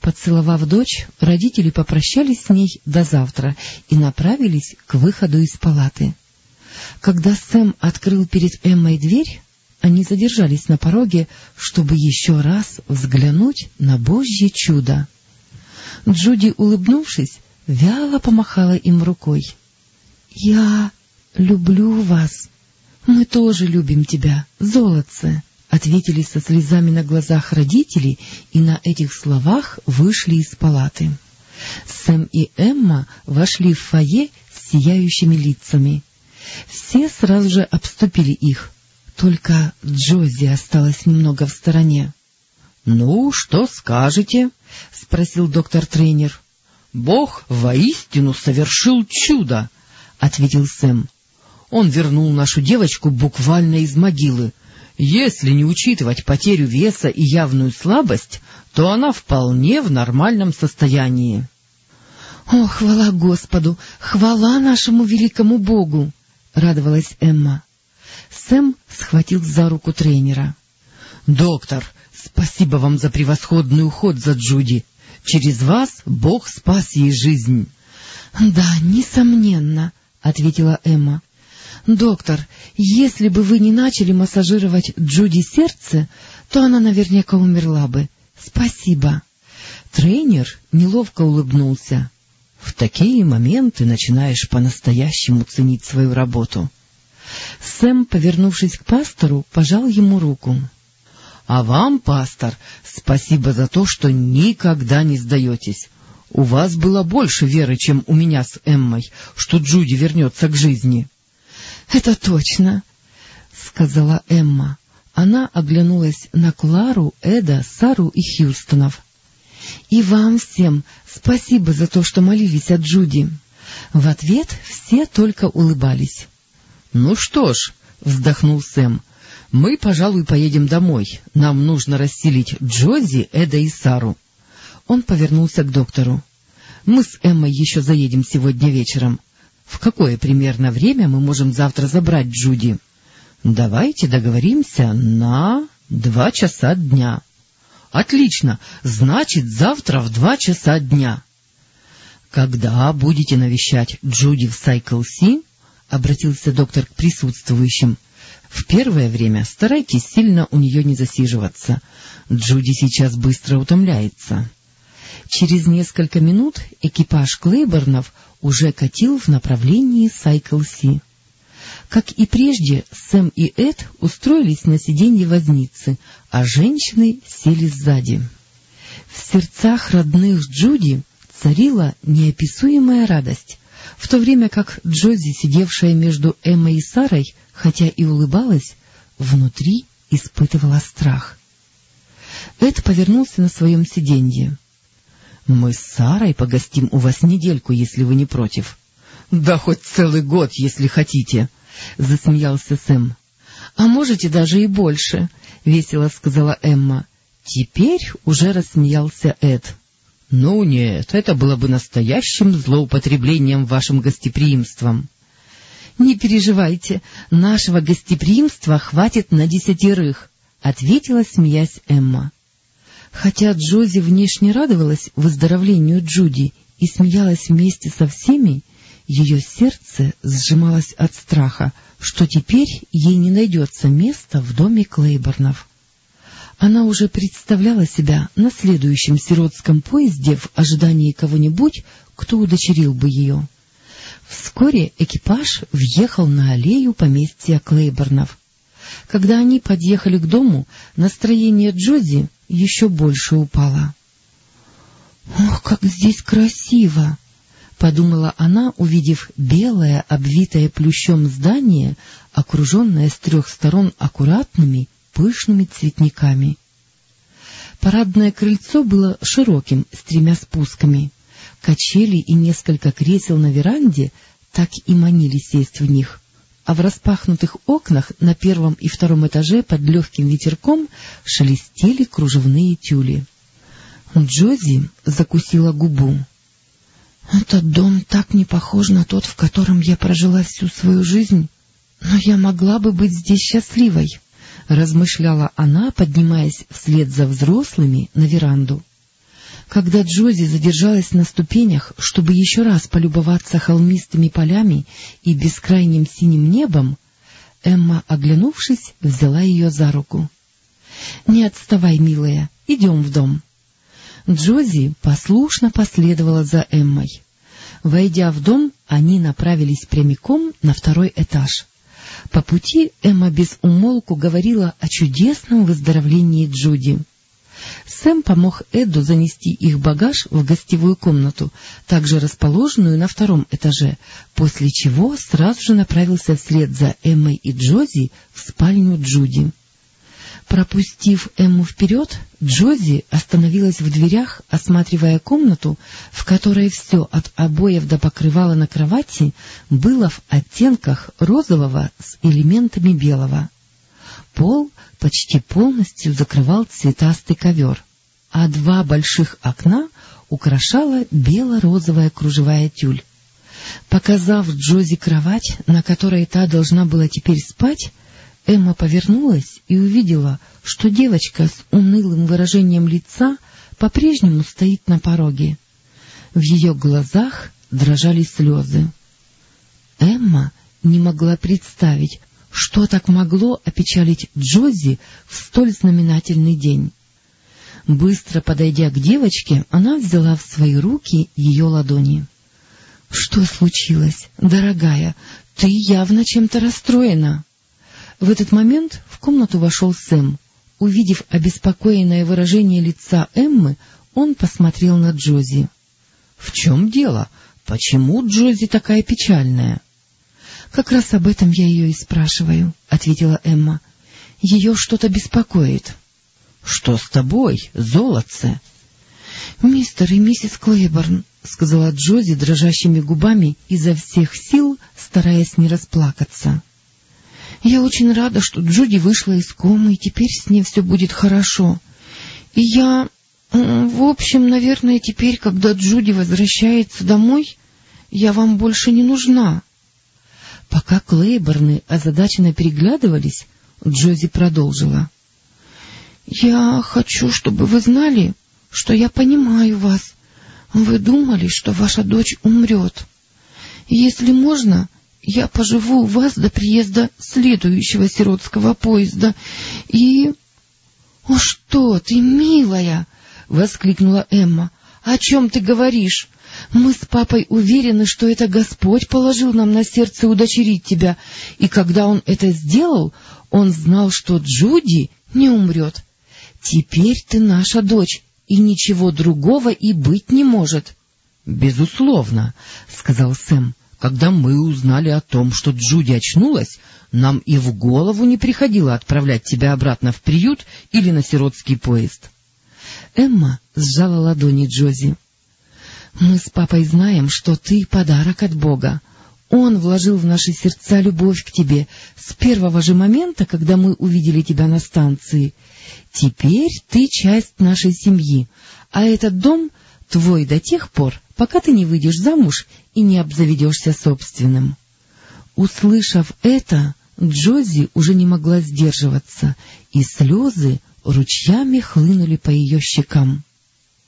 Поцеловав дочь, родители попрощались с ней до завтра и направились к выходу из палаты. Когда Сэм открыл перед Эммой дверь, они задержались на пороге, чтобы еще раз взглянуть на Божье чудо. Джуди, улыбнувшись, вяло помахала им рукой. — Я люблю вас. — Мы тоже любим тебя, золотце, — ответили со слезами на глазах родители и на этих словах вышли из палаты. Сэм и Эмма вошли в фойе с сияющими лицами. Все сразу же обступили их, только Джози осталась немного в стороне. — Ну, что скажете? — спросил доктор-тренер. — Бог воистину совершил чудо, — ответил Сэм. Он вернул нашу девочку буквально из могилы. Если не учитывать потерю веса и явную слабость, то она вполне в нормальном состоянии. — О, хвала Господу! Хвала нашему великому Богу! — радовалась Эмма. Сэм схватил за руку тренера. — Доктор, спасибо вам за превосходный уход за Джуди. Через вас Бог спас ей жизнь. — Да, несомненно, — ответила Эмма. «Доктор, если бы вы не начали массажировать Джуди сердце, то она наверняка умерла бы. Спасибо». Тренер неловко улыбнулся. В такие моменты начинаешь по-настоящему ценить свою работу. Сэм, повернувшись к пастору, пожал ему руку. — А вам, пастор, спасибо за то, что никогда не сдаетесь. У вас было больше веры, чем у меня с Эммой, что Джуди вернется к жизни. — Это точно, — сказала Эмма. Она оглянулась на Клару, Эда, Сару и Хьюстонов. — И вам всем спасибо за то, что молились о Джуди. В ответ все только улыбались. — Ну что ж, — вздохнул Сэм, — мы, пожалуй, поедем домой. Нам нужно расселить Джози, Эда и Сару. Он повернулся к доктору. — Мы с Эммой еще заедем сегодня вечером. В какое примерно время мы можем завтра забрать Джуди? — Давайте договоримся на два часа дня. — Отлично! Значит, завтра в два часа дня. — Когда будете навещать Джуди в Сайкл-Си? — обратился доктор к присутствующим. — В первое время старайтесь сильно у нее не засиживаться. Джуди сейчас быстро утомляется. — Через несколько минут экипаж Клейборнов уже катил в направлении Сайкл-Си. Как и прежде, Сэм и Эд устроились на сиденье возницы, а женщины сели сзади. В сердцах родных Джуди царила неописуемая радость, в то время как Джози, сидевшая между Эммой и Сарой, хотя и улыбалась, внутри испытывала страх. Эд повернулся на своем сиденье. — Мы с Сарой погостим у вас недельку, если вы не против. — Да хоть целый год, если хотите, — засмеялся Сэм. — А можете даже и больше, — весело сказала Эмма. Теперь уже рассмеялся Эд. — Ну нет, это было бы настоящим злоупотреблением вашим гостеприимством. — Не переживайте, нашего гостеприимства хватит на десятерых, — ответила, смеясь Эмма. Хотя Джози внешне радовалась выздоровлению Джуди и смеялась вместе со всеми, ее сердце сжималось от страха, что теперь ей не найдется места в доме Клейборнов. Она уже представляла себя на следующем сиротском поезде в ожидании кого-нибудь, кто удочерил бы ее. Вскоре экипаж въехал на аллею поместья Клейборнов. Когда они подъехали к дому, настроение Джози еще больше упала. — Ох, как здесь красиво! — подумала она, увидев белое, обвитое плющом здание, окруженное с трех сторон аккуратными, пышными цветниками. Парадное крыльцо было широким, с тремя спусками. Качели и несколько кресел на веранде так и манили сесть в них а в распахнутых окнах на первом и втором этаже под легким ветерком шелестели кружевные тюли. Джози закусила губу. — Этот дом так не похож на тот, в котором я прожила всю свою жизнь, но я могла бы быть здесь счастливой, — размышляла она, поднимаясь вслед за взрослыми на веранду. Когда Джози задержалась на ступенях, чтобы еще раз полюбоваться холмистыми полями и бескрайним синим небом, Эмма, оглянувшись, взяла ее за руку. — Не отставай, милая, идем в дом. Джози послушно последовала за Эммой. Войдя в дом, они направились прямиком на второй этаж. По пути Эмма без умолку говорила о чудесном выздоровлении Джуди. Сэм помог Эду занести их багаж в гостевую комнату, также расположенную на втором этаже, после чего сразу же направился вслед за Эммой и Джози в спальню Джуди. Пропустив Эмму вперед, Джози остановилась в дверях, осматривая комнату, в которой все от обоев до покрывала на кровати было в оттенках розового с элементами белого. Пол почти полностью закрывал цветастый ковер, а два больших окна украшала бело-розовая кружевая тюль. Показав Джози кровать, на которой та должна была теперь спать, Эмма повернулась и увидела, что девочка с унылым выражением лица по-прежнему стоит на пороге. В ее глазах дрожали слезы. Эмма не могла представить, что так могло опечалить Джози в столь знаменательный день? Быстро подойдя к девочке, она взяла в свои руки ее ладони. — Что случилось, дорогая? Ты явно чем-то расстроена. В этот момент в комнату вошел Сэм. Увидев обеспокоенное выражение лица Эммы, он посмотрел на Джози. В чем дело? Почему Джози такая печальная? — Как раз об этом я ее и спрашиваю, — ответила Эмма. — Ее что-то беспокоит. — Что с тобой, золотце? — Мистер и миссис Клейборн, — сказала Джози дрожащими губами, изо всех сил стараясь не расплакаться. — Я очень рада, что Джуди вышла из комы, и теперь с ней все будет хорошо. И я... В общем, наверное, теперь, когда Джуди возвращается домой, я вам больше не нужна. Пока Клейборны озадаченно переглядывались, Джози продолжила. — Я хочу, чтобы вы знали, что я понимаю вас. Вы думали, что ваша дочь умрет. Если можно, я поживу у вас до приезда следующего сиротского поезда и... — О, что ты, милая! — воскликнула Эмма. — О чем ты говоришь? Мы с папой уверены, что это Господь положил нам на сердце удочерить тебя, и когда он это сделал, он знал, что Джуди не умрет. Теперь ты наша дочь, и ничего другого и быть не может. — Безусловно, — сказал Сэм. — Когда мы узнали о том, что Джуди очнулась, нам и в голову не приходило отправлять тебя обратно в приют или на сиротский поезд. Эмма сжала ладони Джози. — Мы с папой знаем, что ты — подарок от Бога. Он вложил в наши сердца любовь к тебе с первого же момента, когда мы увидели тебя на станции. Теперь ты часть нашей семьи, а этот дом твой до тех пор, пока ты не выйдешь замуж и не обзаведешься собственным. Услышав это, Джози уже не могла сдерживаться, и слезы ручьями хлынули по ее щекам.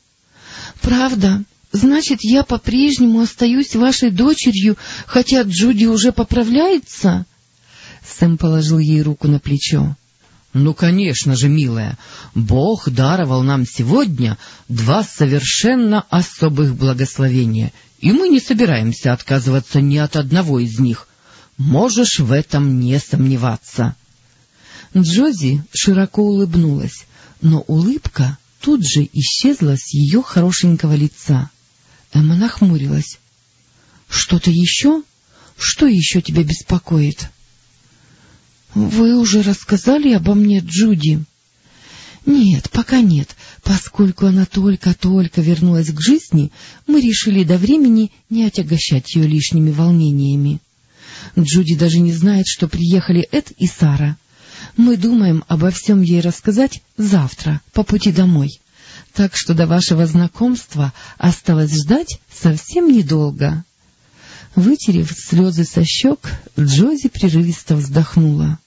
— Правда, значит, я по-прежнему остаюсь вашей дочерью, хотя Джуди уже поправляется? Сэм положил ей руку на плечо. Ну, конечно же, милая, Бог даровал нам сегодня два совершенно особых благословения, и мы не собираемся отказываться ни от одного из них. Можешь в этом не сомневаться. Джози широко улыбнулась, но улыбка тут же исчезла с ее хорошенького лица. Эмма нахмурилась. — Что-то еще? Что еще тебя беспокоит? —— Вы уже рассказали обо мне Джуди? — Нет, пока нет. Поскольку она только-только вернулась к жизни, мы решили до времени не отягощать ее лишними волнениями. Джуди даже не знает, что приехали Эд и Сара. Мы думаем обо всем ей рассказать завтра, по пути домой. Так что до вашего знакомства осталось ждать совсем недолго. Вытерев слезы со щек, Джози прерывисто вздохнула.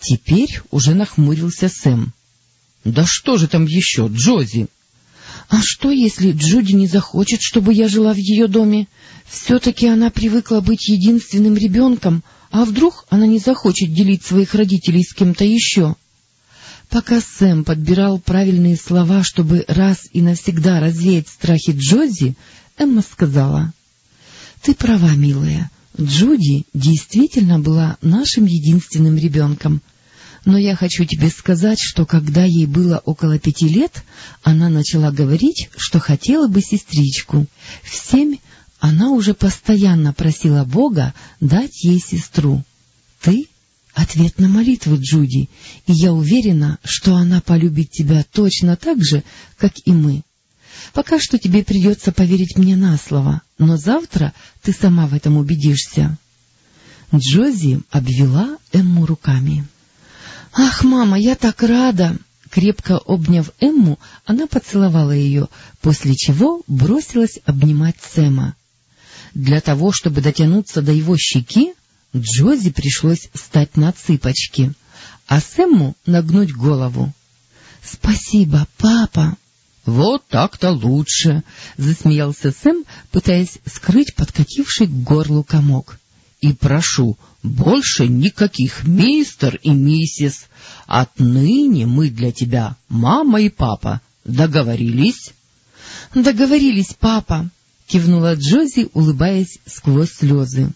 Теперь уже нахмурился Сэм. — Да что же там еще, Джози? — А что, если Джуди не захочет, чтобы я жила в ее доме? Все-таки она привыкла быть единственным ребенком, а вдруг она не захочет делить своих родителей с кем-то еще? Пока Сэм подбирал правильные слова, чтобы раз и навсегда развеять страхи Джози, Эмма сказала, — Ты права, милая, Джуди действительно была нашим единственным ребенком. Но я хочу тебе сказать, что когда ей было около пяти лет, она начала говорить, что хотела бы сестричку. В семь она уже постоянно просила Бога дать ей сестру. Ты — ответ на молитвы Джуди, и я уверена, что она полюбит тебя точно так же, как и мы. Пока что тебе придется поверить мне на слово, но завтра ты сама в этом убедишься. Джози обвела Эмму руками. — Ах, мама, я так рада! Крепко обняв Эмму, она поцеловала ее, после чего бросилась обнимать Сэма. Для того, чтобы дотянуться до его щеки, Джози пришлось встать на цыпочки, а Сэму нагнуть голову. — Спасибо, папа! Вот так-то лучше, — засмеялся Сэм, пытаясь скрыть подкативший к горлу комок. — И прошу, больше никаких мистер и миссис. Отныне мы для тебя мама и папа. Договорились? — Договорились, папа, — кивнула Джози, улыбаясь сквозь слезы.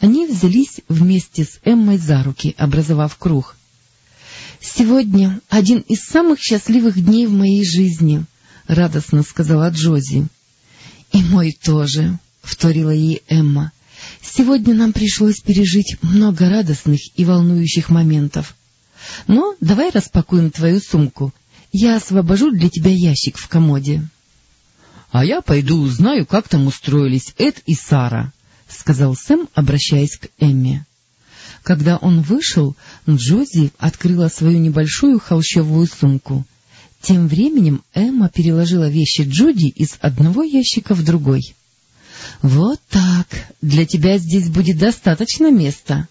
Они взялись вместе с Эммой за руки, образовав круг. — Сегодня один из самых счастливых дней в моей жизни —— радостно сказала Джози. — И мой тоже, — вторила ей Эмма. — Сегодня нам пришлось пережить много радостных и волнующих моментов. Но давай распакуем твою сумку. Я освобожу для тебя ящик в комоде. — А я пойду узнаю, как там устроились Эд и Сара, — сказал Сэм, обращаясь к Эмме. Когда он вышел, Джози открыла свою небольшую холщовую сумку. Тем временем Эмма переложила вещи Джуди из одного ящика в другой. — Вот так. Для тебя здесь будет достаточно места.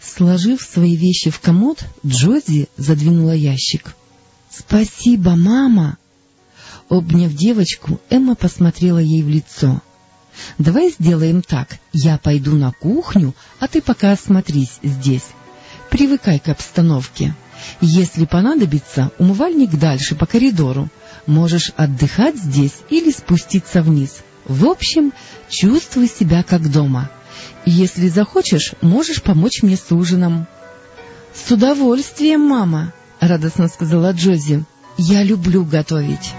Сложив свои вещи в комод, Джози задвинула ящик. — Спасибо, мама! Обняв девочку, Эмма посмотрела ей в лицо. — Давай сделаем так. Я пойду на кухню, а ты пока осмотрись здесь. Привыкай к обстановке. Если понадобится, умывальник дальше по коридору. Можешь отдыхать здесь или спуститься вниз. В общем, чувствуй себя как дома. Если захочешь, можешь помочь мне с ужином. — С удовольствием, мама, — радостно сказала Джози. — Я люблю готовить.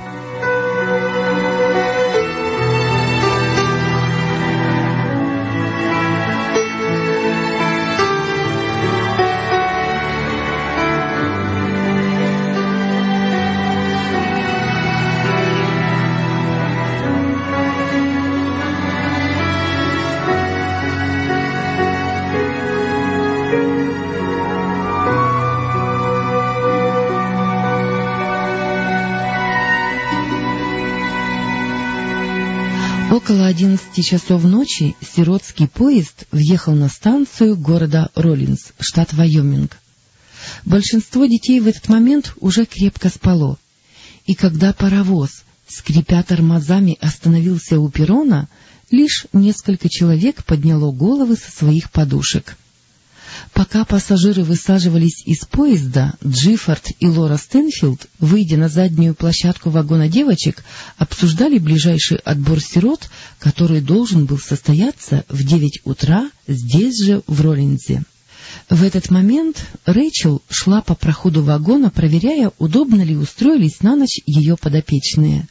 Около одиннадцати часов ночи сиротский поезд въехал на станцию города Роллинс, штат Вайоминг. Большинство детей в этот момент уже крепко спало, и когда паровоз, скрипя тормозами, остановился у перрона, лишь несколько человек подняло головы со своих подушек. Пока пассажиры высаживались из поезда, Джиффорд и Лора Стэнфилд, выйдя на заднюю площадку вагона девочек, обсуждали ближайший отбор сирот, который должен был состояться в девять утра здесь же, в Роллинзе. В этот момент Рэйчел шла по проходу вагона, проверяя, удобно ли устроились на ночь ее подопечные.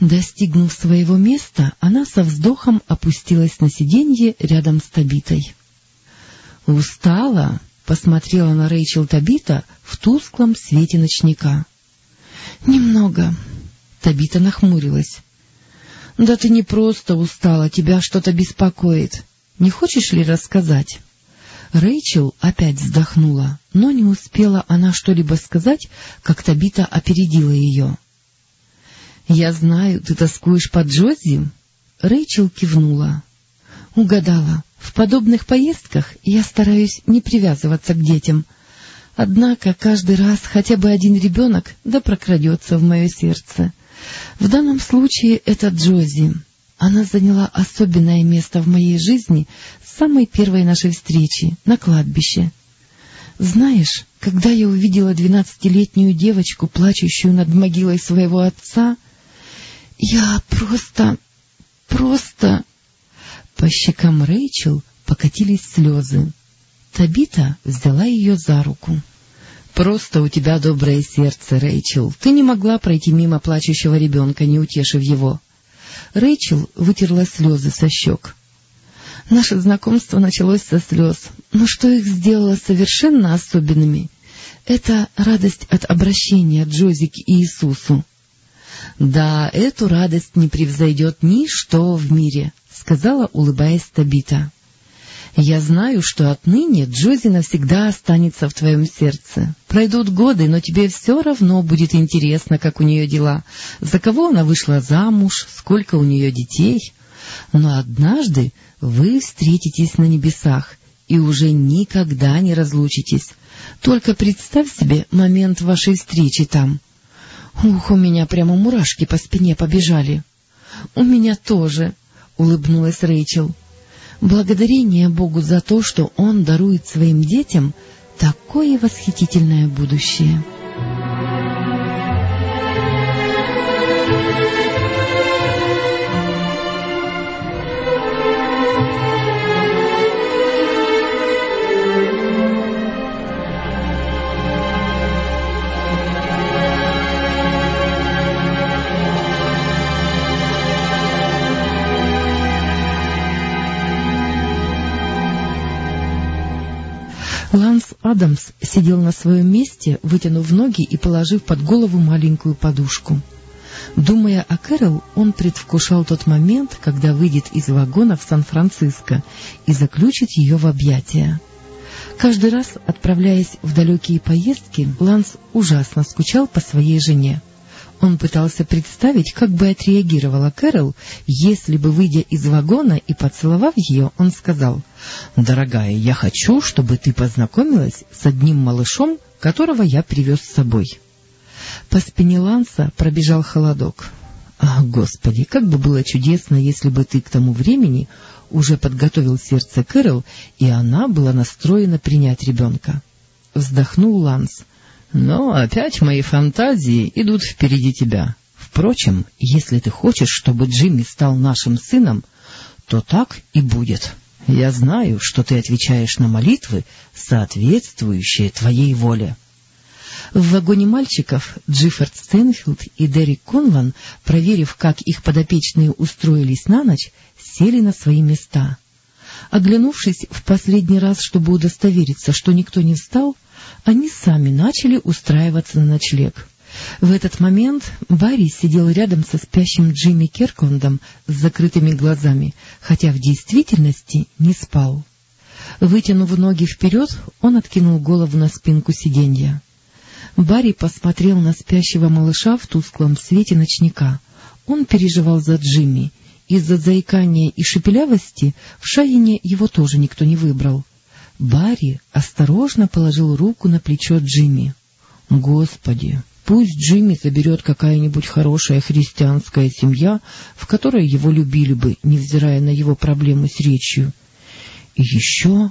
Достигнув своего места, она со вздохом опустилась на сиденье рядом с Табитой. — Устала? — посмотрела на Рэйчел Табита в тусклом свете ночника. — Немного. Табита нахмурилась. — Да ты не просто устала, тебя что-то беспокоит. Не хочешь ли рассказать? Рэйчел опять вздохнула, но не успела она что-либо сказать, как Табита опередила ее. — Я знаю, ты тоскуешь по Джози? Рэйчел кивнула. — Угадала. В подобных поездках я стараюсь не привязываться к детям. Однако каждый раз хотя бы один ребенок да прокрадется в мое сердце. В данном случае это Джози. Она заняла особенное место в моей жизни с самой первой нашей встречи на кладбище. Знаешь, когда я увидела двенадцатилетнюю девочку, плачущую над могилой своего отца, я просто... просто... По щекам Рэйчел покатились слезы. Табита взяла ее за руку. — Просто у тебя доброе сердце, Рэйчел. Ты не могла пройти мимо плачущего ребенка, не утешив его. Рэйчел вытерла слезы со щек. Наше знакомство началось со слез, но что их сделало совершенно особенными? Это радость от обращения Джози к Иисусу. Да, эту радость не превзойдет ничто в мире, — сказала, улыбаясь Табита. — Я знаю, что отныне Джози навсегда останется в твоем сердце. Пройдут годы, но тебе все равно будет интересно, как у нее дела, за кого она вышла замуж, сколько у нее детей. Но однажды вы встретитесь на небесах и уже никогда не разлучитесь. Только представь себе момент вашей встречи там. Ух, у меня прямо мурашки по спине побежали. — У меня тоже, — улыбнулась Рэйчел. «Благодарение Богу за то, что Он дарует своим детям такое восхитительное будущее». Ланс Адамс сидел на своем месте, вытянув ноги и положив под голову маленькую подушку. Думая о Кэрол, он предвкушал тот момент, когда выйдет из вагона в Сан-Франциско и заключит ее в объятия. Каждый раз, отправляясь в далекие поездки, Ланс ужасно скучал по своей жене. Он пытался представить, как бы отреагировала Кэрол, если бы, выйдя из вагона и поцеловав ее, он сказал, «Дорогая, я хочу, чтобы ты познакомилась с одним малышом, которого я привез с собой». По спине Ланса пробежал холодок. «Ах, Господи, как бы было чудесно, если бы ты к тому времени уже подготовил сердце Кэрол, и она была настроена принять ребенка». Вздохнул Ланс. Но опять мои фантазии идут впереди тебя. Впрочем, если ты хочешь, чтобы Джимми стал нашим сыном, то так и будет. Я знаю, что ты отвечаешь на молитвы, соответствующие твоей воле. В вагоне мальчиков Джиффорд Стэнфилд и Дерек Конлан, проверив, как их подопечные устроились на ночь, сели на свои места. Оглянувшись в последний раз, чтобы удостовериться, что никто не встал, они сами начали устраиваться на ночлег. В этот момент Барри сидел рядом со спящим Джимми Керкландом с закрытыми глазами, хотя в действительности не спал. Вытянув ноги вперед, он откинул голову на спинку сиденья. Барри посмотрел на спящего малыша в тусклом свете ночника. Он переживал за Джимми. Из-за заикания и шепелявости в Шаине его тоже никто не выбрал. Барри осторожно положил руку на плечо Джимми. — Господи, пусть Джимми заберет какая-нибудь хорошая христианская семья, в которой его любили бы, невзирая на его проблемы с речью. И еще,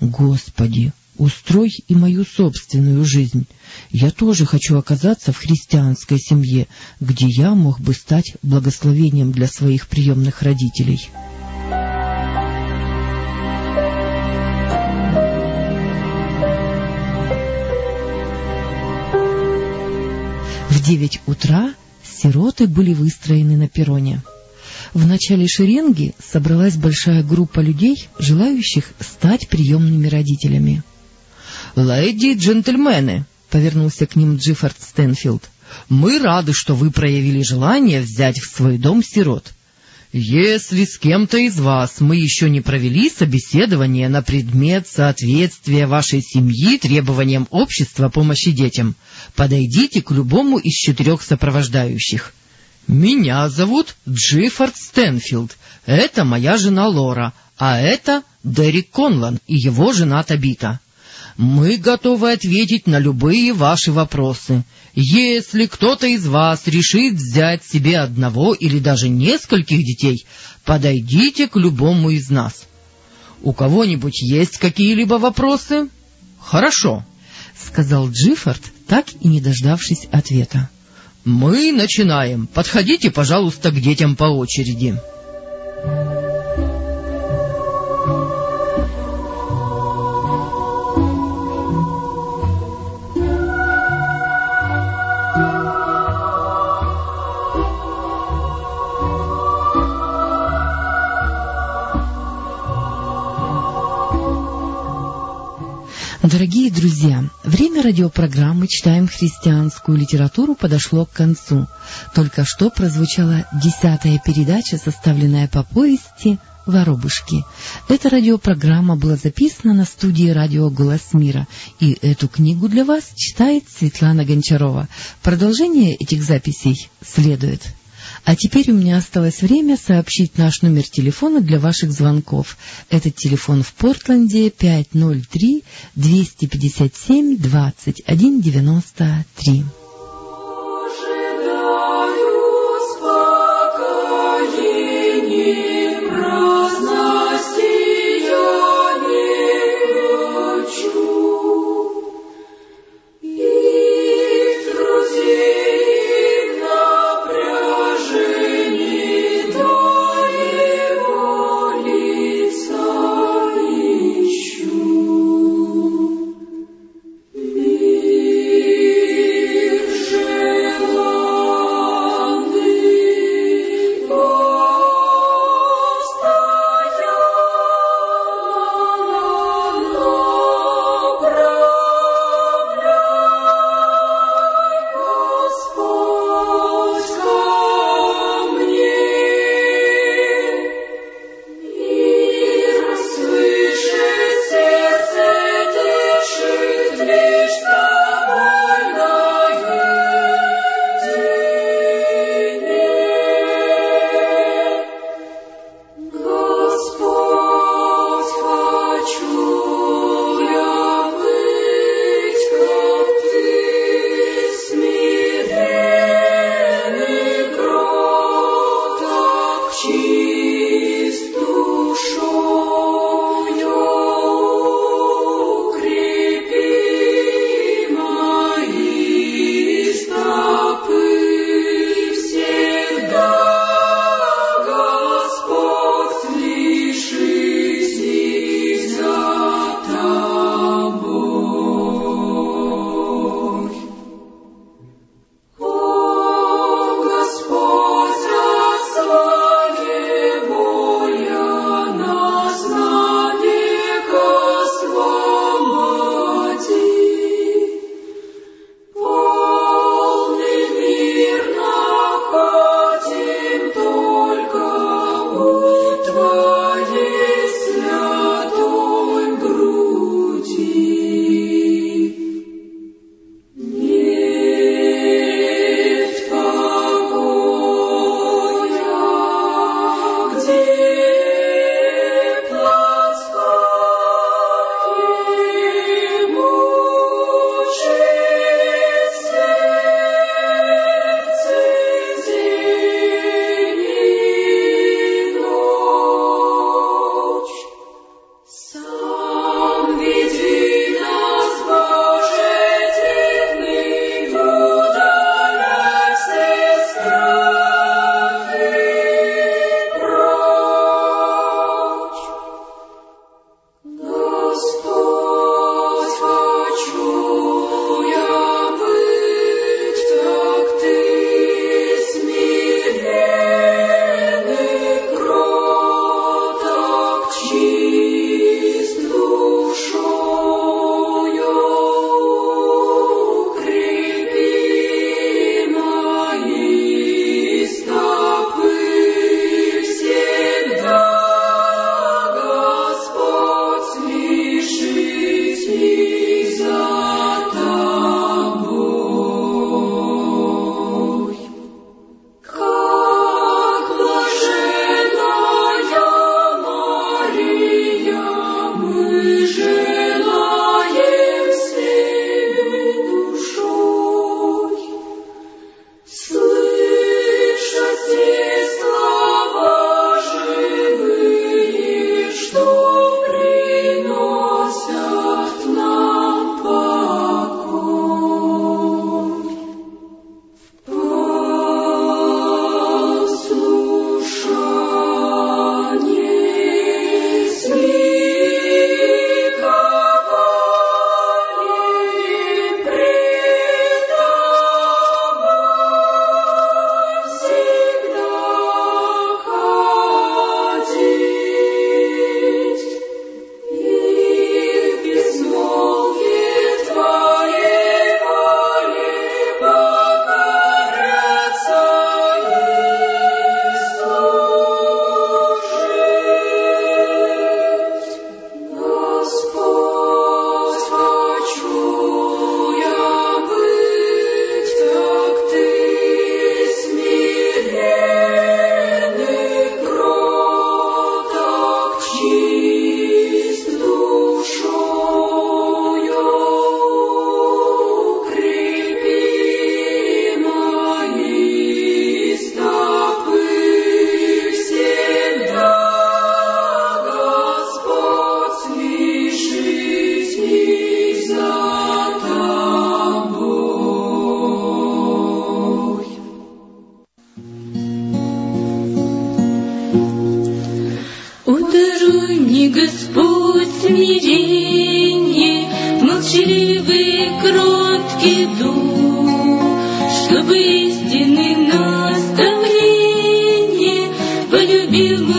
Господи, устрой и мою собственную жизнь. Я тоже хочу оказаться в христианской семье, где я мог бы стать благословением для своих приемных родителей». Девять утра сироты были выстроены на перроне. В начале шеренги собралась большая группа людей, желающих стать приемными родителями. — Леди и джентльмены, — повернулся к ним Джиффорд Стэнфилд, — мы рады, что вы проявили желание взять в свой дом сирот. Если с кем-то из вас мы еще не провели собеседование на предмет соответствия вашей семьи требованиям общества помощи детям, подойдите к любому из четырех сопровождающих. Меня зовут Джиффорд Стэнфилд, это моя жена Лора, а это Дерек Конлан и его жена Табита. Мы готовы ответить на любые ваши вопросы. Если кто-то из вас решит взять себе одного или даже нескольких детей, подойдите к любому из нас. У кого-нибудь есть какие-либо вопросы? Хорошо, — сказал Джиффорд, так и не дождавшись ответа. — Мы начинаем. Подходите, пожалуйста, к детям по очереди. — Дорогие друзья, время радиопрограммы «Читаем христианскую литературу» подошло к концу. Только что прозвучала десятая передача, составленная по повести «Воробушки». Эта радиопрограмма была записана на студии радио «Голос мира», и эту книгу для вас читает Светлана Гончарова. Продолжение этих записей следует. А теперь у меня осталось время сообщить наш номер телефона для ваших звонков. Этот телефон в Портленде 503-257-2193.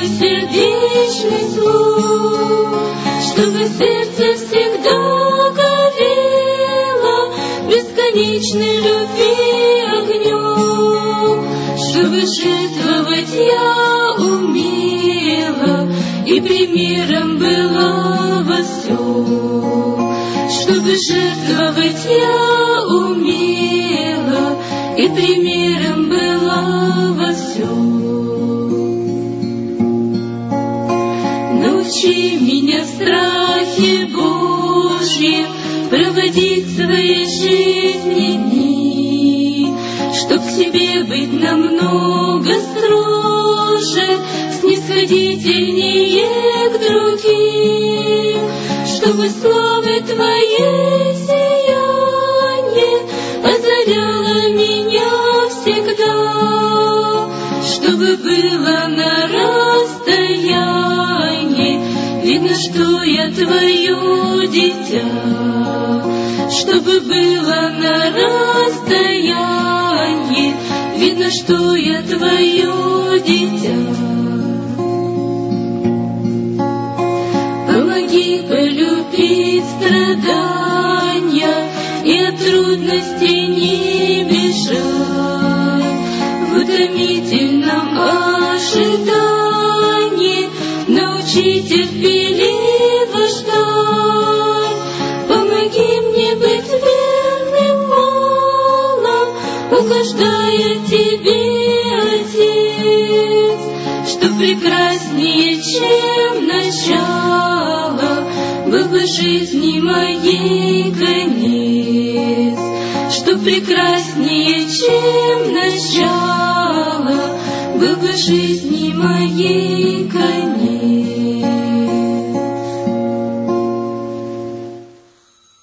Сердечный слух, чтобы сердце всегда горело бесконечной любви огнем, чтобы жертвовать я умела и примером была во всем, чтобы жертвовать я умела и примером была. научи меня в страхе Божьем проводить свои жизни дни, чтоб к тебе быть намного строже, снисходительнее к другим, чтобы славы твоей дитя, чтобы было на расстоянии видно, что я Твое дитя. полюбить страдания и от трудностей не бежать. В утомительном ожидании научи терпеливо прекраснее, чем начало. Был бы жизни моей конец, что прекраснее, чем начало, был бы жизни моей конец.